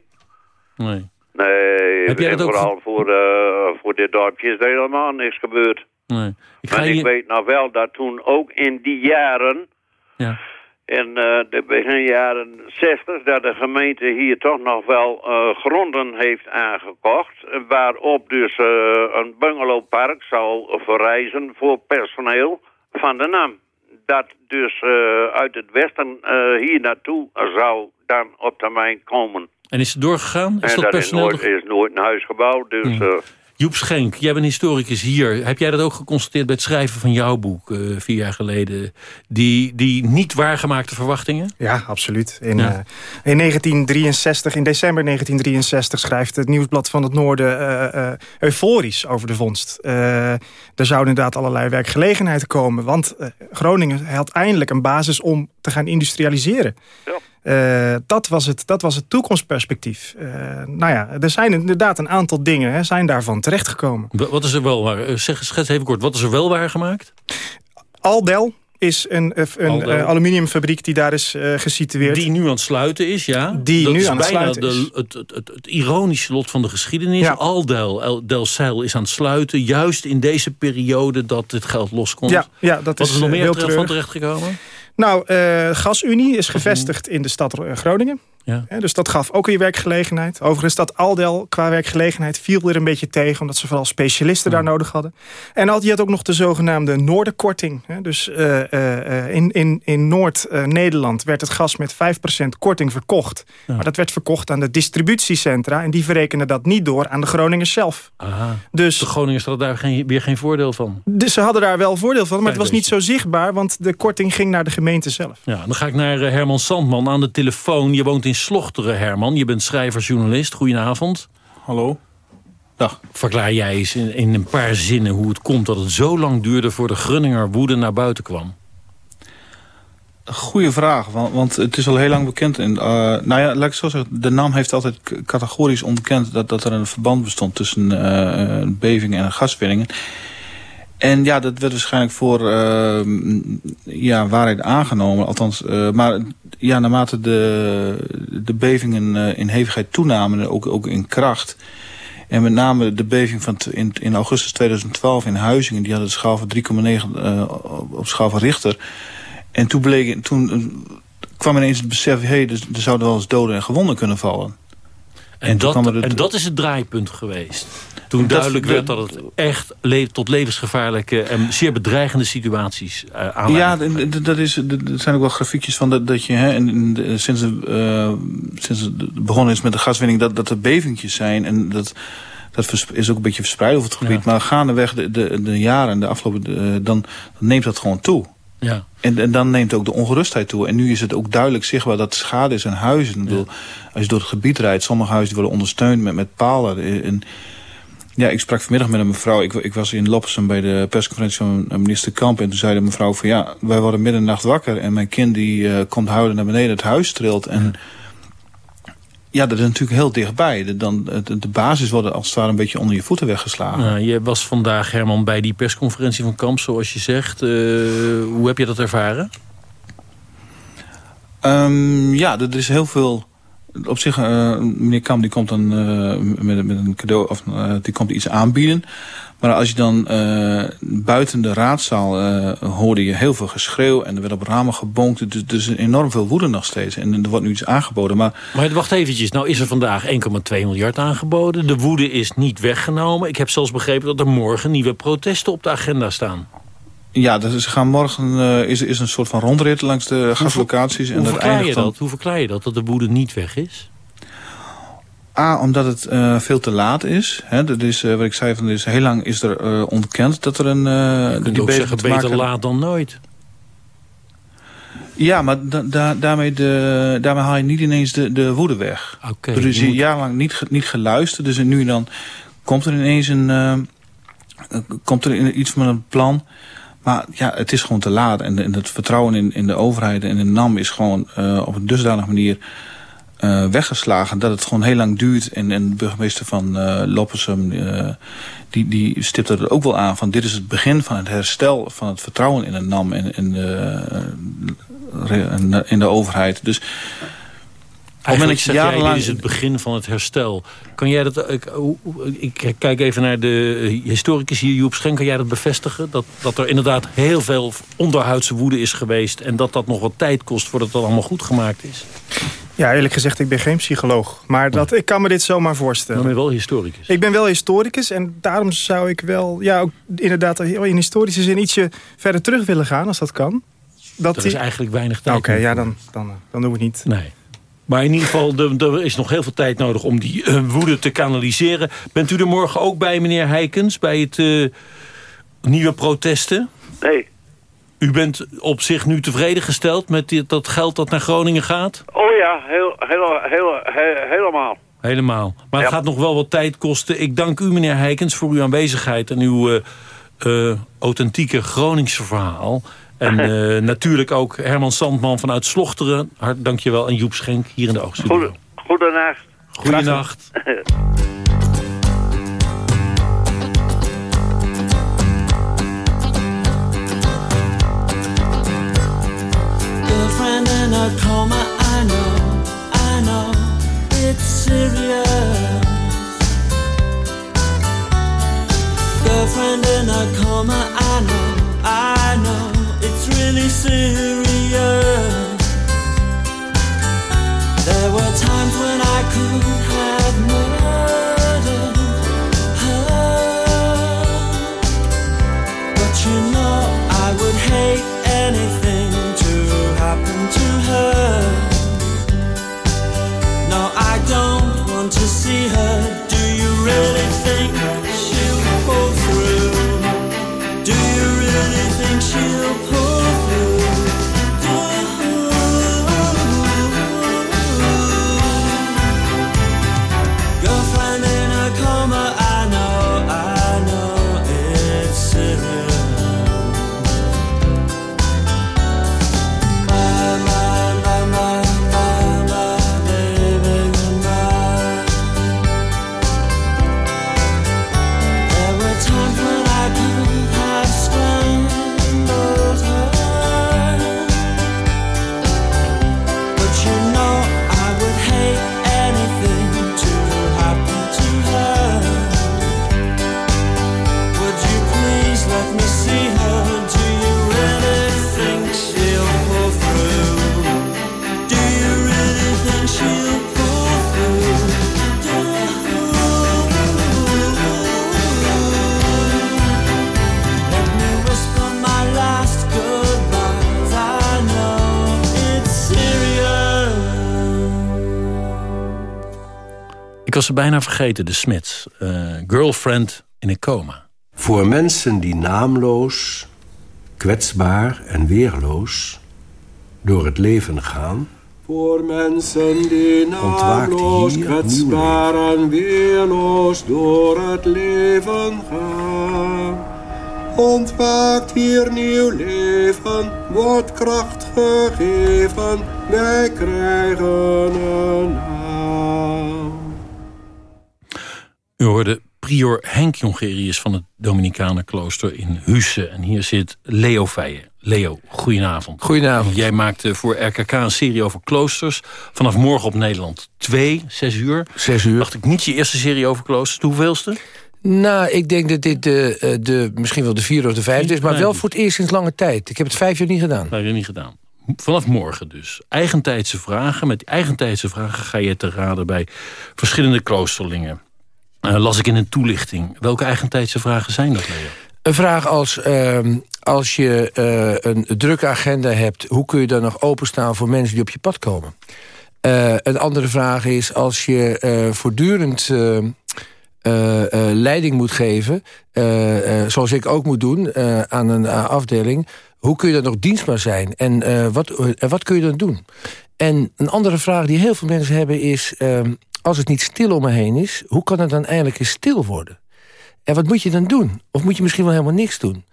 Nee. Nee, Heb jij dat ook vooral voor, eh, voor dit dorpje is er helemaal niks gebeurd. nee. Ik maar ik weet nog wel dat toen ook in die jaren... Ja. In uh, de begin jaren 60 dat de gemeente hier toch nog wel uh, gronden heeft aangekocht. Waarop dus uh, een bungalowpark zal verrijzen voor personeel van de NAM. Dat dus uit het westen hier naartoe zou dan op termijn komen. En is het doorgegaan? Is en dat, dat is nooit, is nooit een huis gebouwd. Dus, hmm. Joep Schenk, jij bent historicus hier. Heb jij dat ook geconstateerd bij het schrijven van jouw boek... Uh, vier jaar geleden? Die, die niet waargemaakte verwachtingen? Ja, absoluut. In, ja. Uh, in 1963, in december 1963... schrijft het Nieuwsblad van het Noorden uh, euforisch over de vondst. er zouden inderdaad allerlei werkgelegenheid komen... want Groningen had eindelijk een basis om te gaan industrialiseren. Ja. Uh, dat, was het, dat was het toekomstperspectief. Uh, nou ja, er zijn inderdaad een aantal dingen hè, zijn daarvan terechtgekomen. Wat is er wel waar? Zeg, schets even kort, wat is er wel waar gemaakt? Aldel is een, een uh, aluminiumfabriek die daar is uh, gesitueerd. Die nu aan het sluiten is, ja. Die dat nu is aan het sluiten de. Het, het, het, het, ironische lot van de geschiedenis. Ja. Aldel, Del Seil is aan het sluiten. Juist in deze periode dat dit geld loskomt. Ja, ja, dat Wat is is er nog meer heel terecht, van terechtgekomen? Nou, uh, GasUnie is gevestigd in de stad Groningen. Ja. Dus dat gaf ook weer werkgelegenheid. Overigens dat Aldel qua werkgelegenheid viel er een beetje tegen... omdat ze vooral specialisten daar nodig hadden. En je had ook nog de zogenaamde Noorderkorting. Dus uh, uh, in, in, in Noord-Nederland werd het gas met 5% korting verkocht. Ja. Maar dat werd verkocht aan de distributiecentra... en die verrekenen dat niet door aan de Groningers zelf. Aha. Dus, de Groningers hadden daar geen, weer geen voordeel van. Dus ze hadden daar wel voordeel van, maar het was niet zo zichtbaar... want de korting ging naar de gemeente zelf. Ja, dan ga ik naar Herman Sandman aan de telefoon. Je woont in Slochteren, Herman. Je bent schrijver, journalist. Goedenavond. Hallo. Dag. Verklaar jij eens in, in, een paar zinnen hoe het komt... dat het zo lang duurde voor de Grunninger woede naar buiten kwam? Goeie vraag, want, want het is al heel lang bekend. In, uh, nou ja, laat ik zo zeggen, de NAM heeft altijd categorisch ontkend... dat, dat er een verband bestond tussen uh, bevingen en gaswinningen. En ja, dat werd waarschijnlijk voor uh, ja, waarheid aangenomen. Althans, uh, maar ja, naarmate de, de bevingen uh, in hevigheid toenamen, ook, ook in kracht. En met name de beving van in, in augustus 2012 in Huizingen, die had een schaal van 3,9 op schaal van Richter. En toen, bleek, toen kwam ineens het besef, hé, hey, er, er zouden wel eens doden en gewonden kunnen vallen. En, en, dat, het, en dat is het draaipunt geweest. Toen dat, duidelijk werd dat het echt le tot levensgevaarlijke en zeer bedreigende situaties uh. Ja, dat is, er zijn ook wel grafiekjes van dat, dat je hè, en, en, sinds, de, uh, sinds het begonnen is met de gaswinning, dat, dat er bevingjes zijn en dat. Dat is ook een beetje verspreid over het gebied. Ja. Maar gaandeweg de, de, de jaren, de afgelopen, de, dan, dan neemt dat gewoon toe. Ja. En, en dan neemt ook de ongerustheid toe. En nu is het ook duidelijk zichtbaar dat schade is aan huizen. Ja. Bedoel, als je door het gebied rijdt, sommige huizen worden ondersteund met, met palen. En, ja, ik sprak vanmiddag met een mevrouw. Ik, ik was in Loppersum bij de persconferentie van minister Kamp. En toen zei de mevrouw van ja, wij worden midden in de nacht wakker. En mijn kind die uh, komt huilen naar beneden, het huis trilt. En ja, ja dat is natuurlijk heel dichtbij. De, dan, de, de basis worden als het ware een beetje onder je voeten weggeslagen. Ja, je was vandaag, Herman, bij die persconferentie van Kamp, zoals je zegt. Uh, hoe heb je dat ervaren? Um, ja, er is heel veel op zich, uh, meneer Kamp die komt dan uh, met, met, een cadeau, of uh, die komt iets aanbieden. Maar als je dan buiten de raadzaal hoorde je heel veel geschreeuw en er werd op ramen gebonkt. Dus, dus enorm veel woede nog steeds. En er wordt nu iets aangeboden. Maar, maar wacht eventjes, nou is er vandaag 1,2 miljard aangeboden. De woede is niet weggenomen. Ik heb zelfs begrepen dat er morgen nieuwe protesten op de agenda staan. Ja, dus ze gaan morgen uh, is, is een soort van rondrit langs de gaslocaties. Hoe, en hoe, dat verklaar je dan... dat? hoe verklaar je dat, dat de woede niet weg is? A, omdat het uh, veel te laat is. Hè, dat is uh, wat ik zei, van, is, heel lang is er ontkend dat er een... Uh, je kunt ook zeggen, beter laat dan nooit. Ja, maar da da daarmee, de, daarmee haal je niet ineens de, de woede weg. Okay, er is moet... jarenlang niet, niet geluisterd. Dus nu dan komt er ineens een... komt er iets van een plan... Maar ja, het is gewoon te laat. En, het vertrouwen in, in de overheid en in de NAM is gewoon uh, op een dusdanige manier uh, weggeslagen. Dat het gewoon heel lang duurt. En, en de burgemeester van uh, Loppersum, die, die stipt er ook wel aan. Van dit is het begin van het herstel van het vertrouwen in de NAM en in de, in de overheid. Dus Eigenlijk zeg jarenlang... dit is het begin van het herstel. Kan jij dat, ik, ik kijk even naar de historicus hier, Joep Schenk. Kan jij dat bevestigen? Dat, dat er inderdaad heel veel onderhuidse woede is geweest... en dat dat nog wat tijd kost voordat dat allemaal goed gemaakt is? Ja, eerlijk gezegd, ik ben geen psycholoog. Maar dat, ik kan me dit zomaar voorstellen. Maar ben je wel historicus? Ik ben wel historicus en daarom zou ik wel... ja, ook inderdaad in historische zin ietsje verder terug willen gaan, als dat kan. Dat er is eigenlijk weinig tijd. Oké, ja, dan, dan, dan doen we het niet. Nee. Maar in ieder geval, er is nog heel veel tijd nodig om die uh, woede te kanaliseren. Bent u er morgen ook bij, meneer Heikens, bij het uh, nieuwe protesten? Nee. U bent op zich nu tevreden gesteld met dat geld dat naar Groningen gaat? Oh ja, heel, heel, heel, helemaal. Helemaal. Maar het gaat nog wel wat tijd kosten. Ik dank u, meneer Heikens, voor uw aanwezigheid en uw uh, authentieke Groningse verhaal. En uh, natuurlijk ook Herman Sandman vanuit Slochteren. Hart dankjewel. En Joep Schenk hier in de oogstudio. Goedenacht. Goedenacht. Girlfriend in a coma, I know, I know, it's serious. Girlfriend in a coma, I know, I know soon. Was ze bijna vergeten, de Smits. Uh, girlfriend in een coma. Voor mensen die naamloos, kwetsbaar en weerloos door het leven gaan... Voor mensen die naamloos, kwetsbaar en weerloos door het leven gaan. Ontwaakt hier nieuw leven, wordt kracht gegeven, wij krijgen een U hoorde prior Henk Jongerius van het Dominicanenklooster in Husse. En hier zit Leo Feijen. Leo, goedenavond. Goedenavond. Jij maakte voor RKK een serie over kloosters. Vanaf morgen op Nederland 2, 6 uur. 6 uur. Dacht ik niet je eerste serie over kloosters. De hoeveelste? Nou, ik denk dat dit de, eh, de, misschien wel de vierde of de vijfde is... maar wel voor het eerst sinds lange tijd. Ik heb het vijf jaar niet gedaan. Vijf jaar niet gedaan. Vanaf morgen dus. Eigentijdse vragen. Met eigentijdse vragen ga je te raden bij verschillende kloosterlingen. Uh, las ik in een toelichting. Welke eigentijdse vragen zijn dat? Een vraag als, uh, als je uh, een drukke agenda hebt... hoe kun je dan nog openstaan voor mensen die op je pad komen? Uh, een andere vraag is als je voortdurend leiding moet geven... zoals ik ook moet doen aan een afdeling... hoe kun je dan nog dienstbaar zijn? En wat, wat kun je dan doen? En een andere vraag die heel veel mensen hebben is... Als het niet stil om me heen is... hoe kan het dan eigenlijk eens stil worden? En wat moet je dan doen? Of moet je misschien wel helemaal niks doen?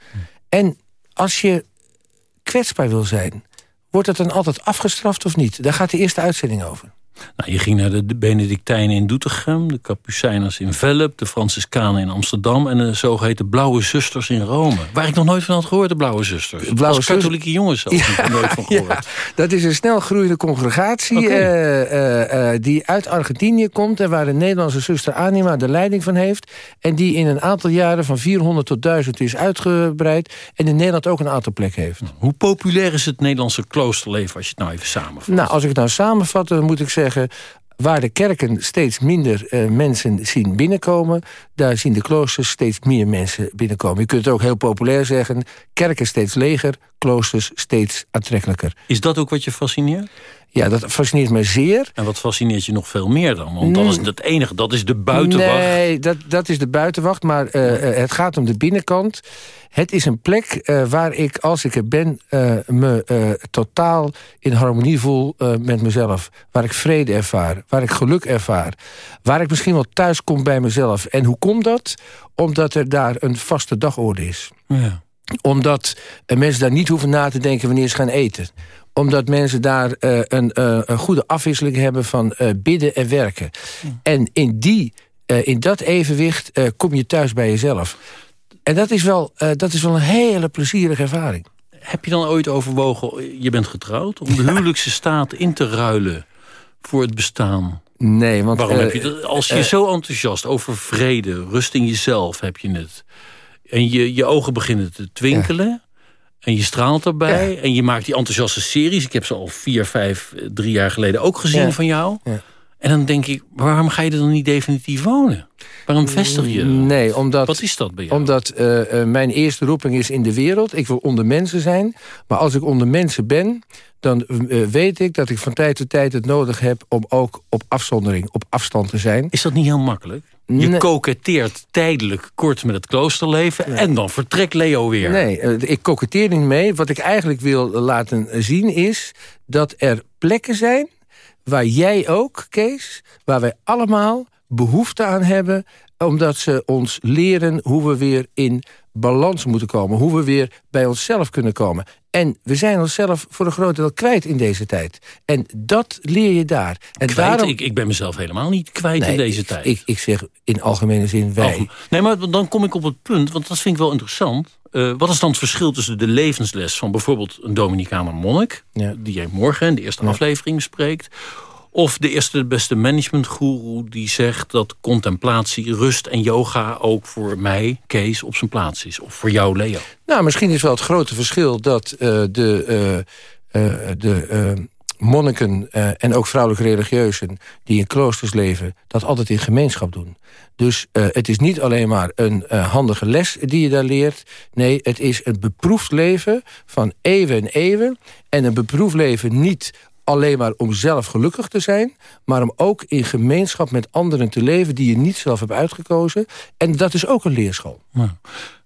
En als je kwetsbaar wil zijn... wordt dat dan altijd afgestraft of niet? Daar gaat de eerste uitzending over. Nou, je ging naar de, Benedictijnen in Doetinchem... de Capucijners in Velp, de Franciscanen in Amsterdam... en de zogeheten Blauwe Zusters in Rome. Waar ik nog nooit van had gehoord, de Blauwe Zusters. Blauwe Als katholieke jongens zelfs ja, nog nooit van gehoord. Ja, dat is een snel groeiende congregatie... Okay. Uh, uh, die uit Argentinië komt... en waar de Nederlandse zuster Anima de leiding van heeft... en die in een aantal jaren van 400 tot 1000 is uitgebreid... en in Nederland ook een aantal plekken heeft. Hoe populair is het Nederlandse kloosterleven... als je het nou even samenvat? Nou, als ik het nou samenvat, dan moet ik zeggen waar de kerken steeds minder uh, mensen zien binnenkomen... daar zien de kloosters steeds meer mensen binnenkomen. Je kunt het ook heel populair zeggen... kerken steeds leger, kloosters steeds aantrekkelijker. Is dat ook wat je fascineert? Ja, dat fascineert mij zeer. En wat fascineert je nog veel meer dan? Want dat is het enige, dat is de buitenwacht. Nee, dat, dat is de buitenwacht, maar uh, het gaat om de binnenkant. Het is een plek uh, waar ik, als ik er ben, uh, me totaal in harmonie voel met mezelf. Waar ik vrede ervaar, waar ik geluk ervaar. Waar ik misschien wel thuis kom bij mezelf. En hoe komt dat? Omdat er daar een vaste dagorde is. Ja omdat mensen daar niet hoeven na te denken wanneer ze gaan eten omdat mensen daar uh, een, uh, een, goede afwisseling hebben van uh, bidden en werken. En in, die, in dat evenwicht kom je thuis bij jezelf. En dat is, wel, dat is wel een hele plezierige ervaring. Heb je dan ooit overwogen, je bent getrouwd... om de huwelijkse staat in te ruilen voor het bestaan? Nee, want... Waarom heb je dat, als je zo enthousiast over vrede, rust in jezelf heb je het... en je, je ogen beginnen te twinkelen... En je straalt erbij. En je maakt die enthousiaste series. Ik heb ze al vier, vijf, drie jaar geleden ook gezien van jou. Ja. En dan denk ik, waarom ga je er dan niet definitief wonen? Waarom vestig je? Nee, omdat... Wat is dat bij jou? Omdat uh, mijn eerste roeping is in de wereld. Ik wil onder mensen zijn. Maar als ik onder mensen ben, dan uh, weet ik dat ik van tijd tot tijd het nodig heb... om ook op afzondering, op afstand te zijn. Is dat niet heel makkelijk? Je nee. koketteert tijdelijk kort met het kloosterleven... Nee. en dan vertrekt Leo weer. Nee, ik koketteer niet mee. Wat ik eigenlijk wil laten zien is dat er plekken zijn... waar jij ook, Kees, waar wij allemaal behoefte aan hebben... omdat ze ons leren hoe we weer in balans moeten komen. Hoe we weer bij onszelf kunnen komen. En we zijn onszelf voor een groot deel kwijt in deze tijd. En dat leer je daar. En kwijt? Daarom... Ik, ik ben mezelf helemaal niet kwijt nee, in deze tijd. Ik, ik zeg in algemene zin wij. Nee, maar dan kom ik op het punt, want dat vind ik wel interessant. Uh, wat is dan het verschil tussen de levensles van bijvoorbeeld een Dominicaner monnik... Ja. die jij morgen in de eerste ja. aflevering spreekt... Of de eerste beste managementgoeroe die zegt dat contemplatie, rust en yoga ook voor mij, Kees, op zijn plaats is. Of voor jou, Leo. Nou, misschien is wel het grote verschil dat uh, de, uh, uh, de monniken en ook vrouwelijke religieuzen die in kloosters leven, dat altijd in gemeenschap doen. Dus het is niet alleen maar een handige les die je daar leert. Nee, het is een beproefd leven van eeuwen en eeuwen. En een beproefd leven niet alleen maar om zelf gelukkig te zijn... maar om ook in gemeenschap met anderen te leven... die je niet zelf hebt uitgekozen. En dat is ook een leerschool.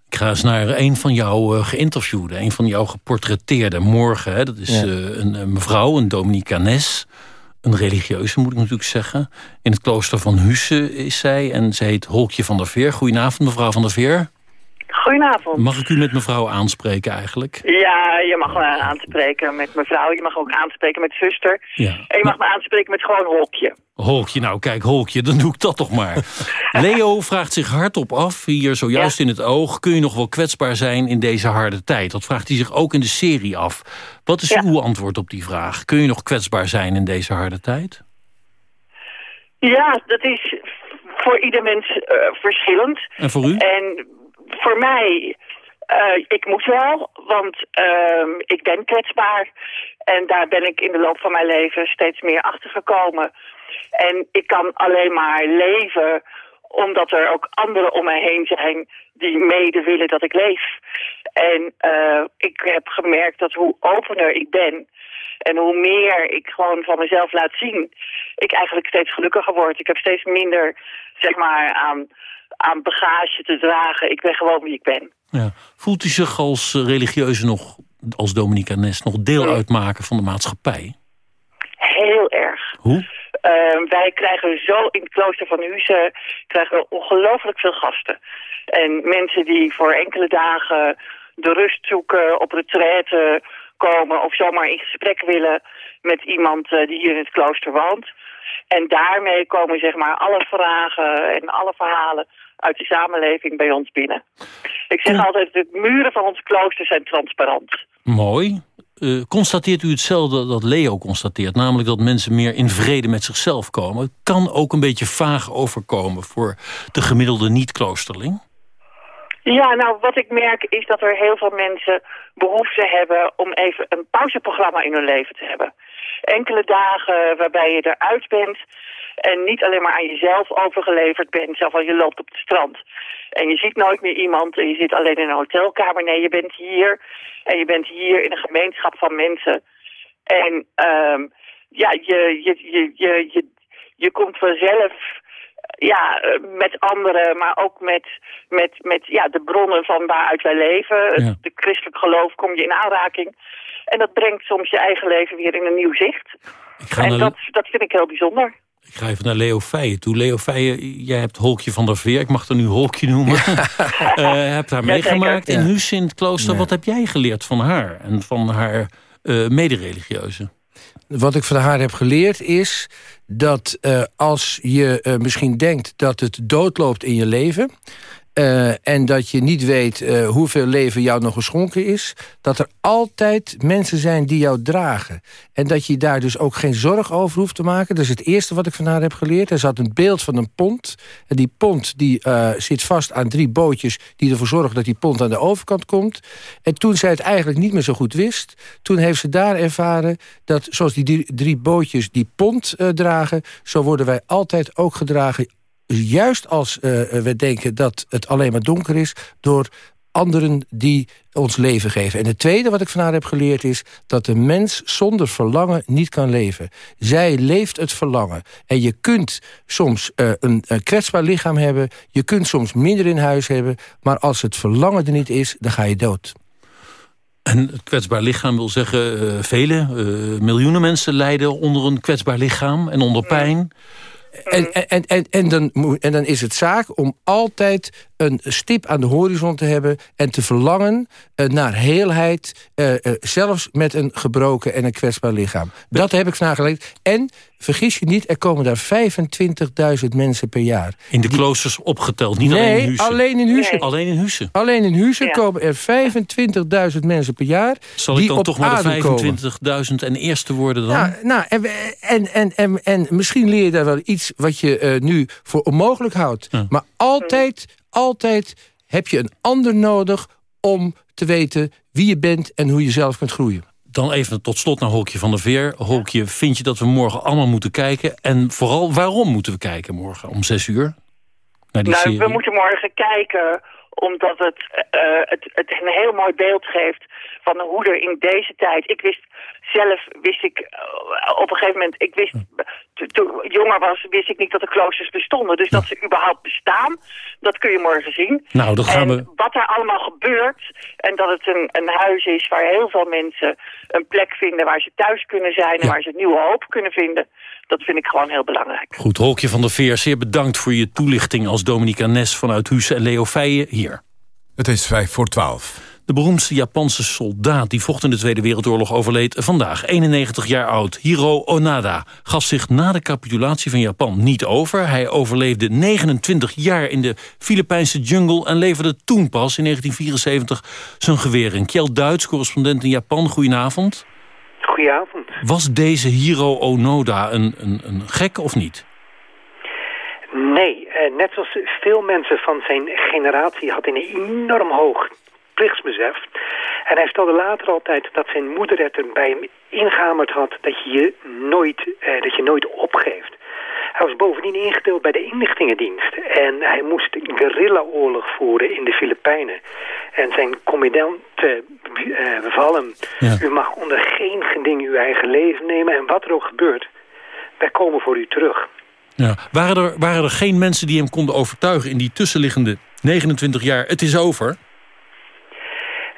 Ik ga eens naar een van jouw uh, geïnterviewden. Een van jouw geportretteerde morgen. Hè, dat is ja. een, een, mevrouw, een Dominicanes. Een religieuze, moet ik natuurlijk zeggen. In het klooster van Husse is zij. En ze heet Holkje van der Veer. Goedenavond, mevrouw van der Veer. Goedenavond. Mag ik u met mevrouw aanspreken eigenlijk? Ja, je mag me aanspreken met mevrouw. Je mag ook aanspreken met zuster. Ja. En je mag me aanspreken met gewoon Holkje. Holkje, nou kijk, Holkje, dan doe ik dat toch maar. Leo vraagt zich hardop af, hier zojuist ja. in het oog... kun je nog wel kwetsbaar zijn in deze harde tijd? Dat vraagt hij zich ook in de serie af. Wat is ja. uw antwoord op die vraag? Kun je nog kwetsbaar zijn in deze harde tijd? Ja, dat is voor ieder mens uh, verschillend. En voor u? En voor mij, uh, ik moet wel, want uh, ik ben kwetsbaar. En daar ben ik in de loop van mijn leven steeds meer achter gekomen. En ik kan alleen maar leven omdat er ook anderen om mij heen zijn die mede willen dat ik leef. En uh, ik heb gemerkt dat hoe opener ik ben en hoe meer ik gewoon van mezelf laat zien, ik eigenlijk steeds gelukkiger word. Ik heb steeds minder, zeg maar, aan aan bagage te dragen. Ik ben gewoon wie ik ben. Ja. Voelt u zich als religieuze nog, als Dominicanes, nog deel uitmaken van de maatschappij? Heel erg. Hoe? Uh, wij krijgen zo in het klooster van Huze krijgen we ongelooflijk veel gasten. En mensen die voor enkele dagen de rust zoeken, op retraite komen... of zomaar in gesprek willen met iemand uh, die hier in het klooster woont. En daarmee komen zeg maar alle vragen en alle verhalen uit de samenleving bij ons binnen. Ik zeg altijd, de muren van ons klooster zijn transparant. Mooi. Uh, constateert u hetzelfde dat Leo constateert? Namelijk dat mensen meer in vrede met zichzelf komen. Het kan ook een beetje vaag overkomen voor de gemiddelde niet-kloosterling? Ja, nou wat ik merk is dat er heel veel mensen behoefte hebben om even een pauzeprogramma in hun leven te hebben. Enkele dagen waarbij je eruit bent en niet alleen maar aan jezelf overgeleverd bent. Zelf al je loopt op het strand en je ziet nooit meer iemand en je zit alleen in een hotelkamer. Nee, je bent hier en je bent hier in een gemeenschap van mensen. En um, ja, je, je, je, je, je, je komt vanzelf ja, met anderen, maar ook met, met, met ja, de bronnen van waaruit wij leven. Ja. De christelijk geloof kom je in aanraking. En dat brengt soms je eigen leven weer in een nieuw zicht. en dat, dat vind ik heel bijzonder. Ik ga even naar Leo Feijen toe. Leo Feijen, jij hebt Holkje van der Veer, ik mag het nu Holkje noemen. Ja. uh, hebt haar meegemaakt in Huus in het klooster. Wat heb jij geleerd van haar en van haar uh, medereligieuze? Wat ik van haar heb geleerd is dat uh, als je uh, misschien denkt dat het doodloopt in je leven... Uh, en dat je niet weet uh, hoeveel leven jou nog geschonken is... dat er altijd mensen zijn die jou dragen. En dat je daar dus ook geen zorg over hoeft te maken. Dat is het eerste wat ik van haar heb geleerd. Er zat een beeld van een pont. En die pont die, uh, zit vast aan drie bootjes... die ervoor zorgen dat die pont aan de overkant komt. En toen zij het eigenlijk niet meer zo goed wist... toen heeft ze daar ervaren dat zoals die drie, drie bootjes die pont dragen... zo worden wij altijd ook gedragen juist als uh, we denken dat het alleen maar donker is... door anderen die ons leven geven. En het tweede wat ik van haar heb geleerd is... dat de mens zonder verlangen niet kan leven. Zij leeft het verlangen. En je kunt soms uh, een, een kwetsbaar lichaam hebben... je kunt soms minder in huis hebben... maar als het verlangen er niet is, dan ga je dood. En het kwetsbaar lichaam wil zeggen... Uh, vele, uh, miljoenen mensen lijden onder een kwetsbaar lichaam en onder pijn... En, en, en, en, dan, en dan is het zaak om altijd een stip aan de horizon te hebben... en te verlangen uh, naar heelheid, uh, uh, zelfs met een gebroken en een kwetsbaar lichaam. Dat heb ik nagelegd. En, vergis je niet, er komen daar 25.000 mensen per jaar. In de Die... kloosters opgeteld, niet nee, alleen in Huizen? alleen in Huizen. Nee. Alleen in Huizen? Alleen in Huizen ja. komen er 25.000 mensen per jaar Zal die ik dan op toch maar de 25.000 en eerste worden dan? Ja, nou, en, en, en, en, en misschien leer je daar wel iets wat je uh, nu voor onmogelijk houdt. Ja. Maar altijd altijd heb je een ander nodig om te weten wie je bent en hoe je zelf kunt groeien. Dan even tot slot naar Holkje van der Veer. Holkje, vind je dat we morgen allemaal moeten kijken? En vooral, waarom moeten we kijken morgen om zes uur? Naar die nou, serie? we moeten morgen kijken omdat het, uh, het, het een heel mooi beeld geeft van hoe er in deze tijd... Ik wist zelf, wist ik uh, op een gegeven moment... Ik wist, toen ik jonger was, wist ik niet dat de kloosters bestonden. Dus dat ze überhaupt bestaan, dat kun je morgen zien. Nou, dan gaan en we... wat er allemaal gebeurt en dat het een, een huis is waar heel veel mensen een plek vinden... waar ze thuis kunnen zijn en ja. waar ze nieuwe hoop kunnen vinden... Dat vind ik gewoon heel belangrijk. Goed, Holkje van der Veer, zeer bedankt voor je toelichting... als Dominica Nes vanuit Huus en Leo Feijen hier. Het is vijf voor twaalf. De beroemdste Japanse soldaat die vocht in de Tweede Wereldoorlog overleed vandaag. 91 jaar oud, Hiro Onada, gaf zich na de capitulatie van Japan niet over. Hij overleefde 29 jaar in de Filipijnse jungle... en leverde toen pas in 1974 zijn geweer in. Kjell Duits, correspondent in Japan, goedenavond. Goedenavond. Was deze Hiro Onoda een, een, een gek of niet? Nee, uh, net zoals veel mensen van zijn generatie had hij een enorm hoog plichtsbesef. En hij stelde later altijd dat zijn moeder het er bij hem ingehamerd had dat je je nooit, uh, dat je nooit opgeeft. Hij was bovendien ingedeeld bij de inlichtingendienst. En hij moest een guerrillaoorlog voeren in de Filipijnen. En zijn commandant uh, beval hem... Ja. u mag onder geen geding uw eigen leven nemen. En wat er ook gebeurt, wij komen voor u terug. Ja. Waren, er, waren er geen mensen die hem konden overtuigen... in die tussenliggende 29 jaar, het is over?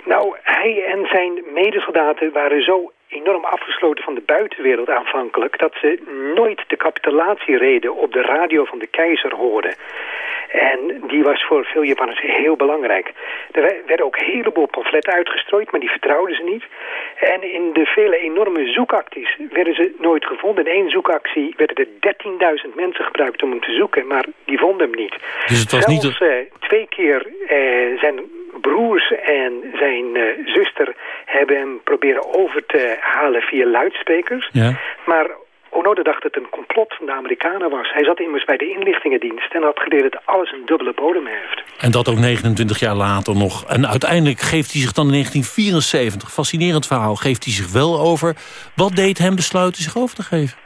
Nou, hij en zijn medesoldaten waren zo enorm afgesloten van de buitenwereld aanvankelijk... dat ze nooit de capitulatiereden op de radio van de keizer hoorden. En die was voor veel Japanners heel belangrijk. Er werden ook een heleboel pamfletten uitgestrooid, maar die vertrouwden ze niet. En in de vele enorme zoekacties werden ze nooit gevonden. In één zoekactie werden er 13.000 mensen gebruikt om hem te zoeken, maar die vonden hem niet. Dus het was Zelfs niet... eh, twee keer eh, zijn broers en zijn eh, zuster hebben hem proberen over te halen via luidsprekers. Ja. Maar Onoda dacht dat het een complot van de Amerikanen was. Hij zat immers bij de inlichtingendienst en had geleerd dat alles een dubbele bodem heeft. En dat ook 29 jaar later nog. En uiteindelijk geeft hij zich dan in 1974, fascinerend verhaal, geeft hij zich wel over. Wat deed hem besluiten zich over te geven?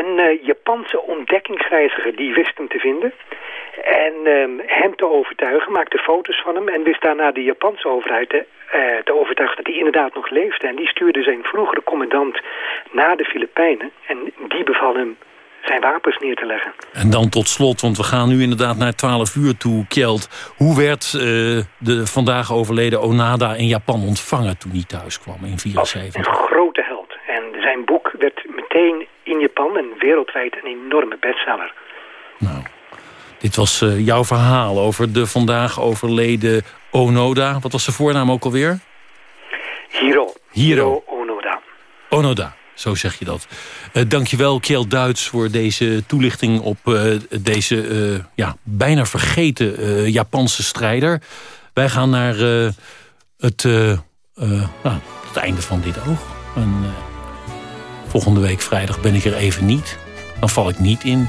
Een eh, Japanse ontdekkingsreiziger die wist hem te vinden. En ehm, hem te overtuigen, maakte foto's van hem... en wist daarna de Japanse overheid te, eh, te overtuigen dat hij inderdaad nog leefde. En die stuurde zijn vroegere commandant naar de Filipijnen... en die beval hem zijn wapens neer te leggen. En dan tot slot, want we gaan nu inderdaad naar 12 uur toe, Kjeld. Hoe werd eh, de vandaag overleden Onada in Japan ontvangen toen hij thuis kwam in 74? Een grote held. En zijn boek werd meteen in Japan en wereldwijd een enorme bestseller. Dit was eh, jouw verhaal over de vandaag overleden Onoda. Wat was zijn voornaam ook alweer? Hiro. Hiro. Onoda. Onoda, zo zeg je dat. Uh, dankjewel, Kjell Duits, voor deze toelichting op uh, deze ja, bijna vergeten Japanse strijder. Wij gaan naar het, nou, het einde van dit oog. En, volgende week vrijdag ben ik er even niet. Dan val ik niet in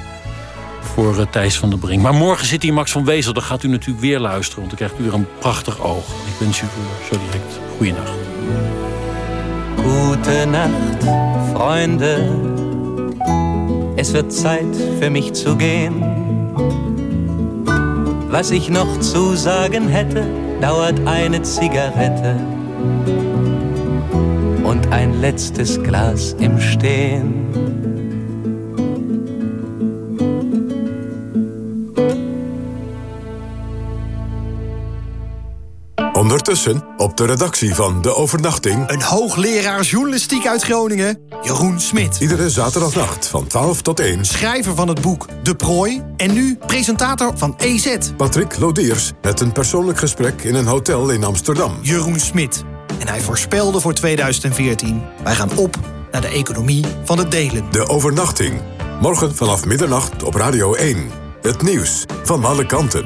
voor uh, Thijs van der Brink. Maar morgen zit hier Max van Wezel. Dan gaat u natuurlijk weer luisteren. Want dan krijgt u weer een prachtig oog. Ik wens u zo direct goeienacht. Gute Nacht, Freunde. Es wird Zeit für mich zu gehen. Was ich noch zu sagen hätte, dauert eine Zigarette und ein letztes Glas im Stehen. Ondertussen op de redactie van De Overnachting... Een hoogleraar journalistiek uit Groningen, Jeroen Smit. Iedere zaterdagnacht van 12 tot 1. Schrijver van het boek De Prooi en nu presentator van EZ. Patrick Lodiers met een persoonlijk gesprek in een hotel in Amsterdam. Jeroen Smit. En hij voorspelde voor 2014. Wij gaan op naar de economie van het delen. De Overnachting. Morgen vanaf middernacht op Radio 1. Het nieuws van alle kanten.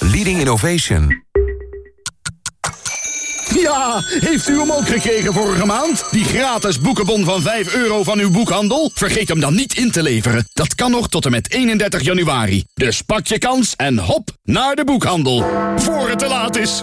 leading innovation. Ja, heeft u hem ook gekregen vorige maand? Die gratis boekenbon van 5 euro van uw boekhandel? Vergeet hem dan niet in te leveren. Dat kan nog tot en met 31 januari. Dus pak je kans en hop naar de boekhandel. Voor het te laat is.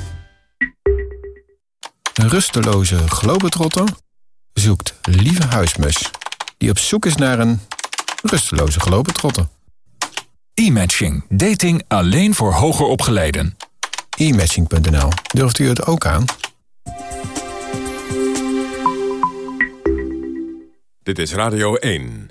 Een rusteloze globetrotter zoekt lieve huismus... die op zoek is naar een rusteloze globetrotter. E-matching. Dating alleen voor hoger opgeleiden. E-matching.nl. Durft u het ook aan? Dit is Radio 1.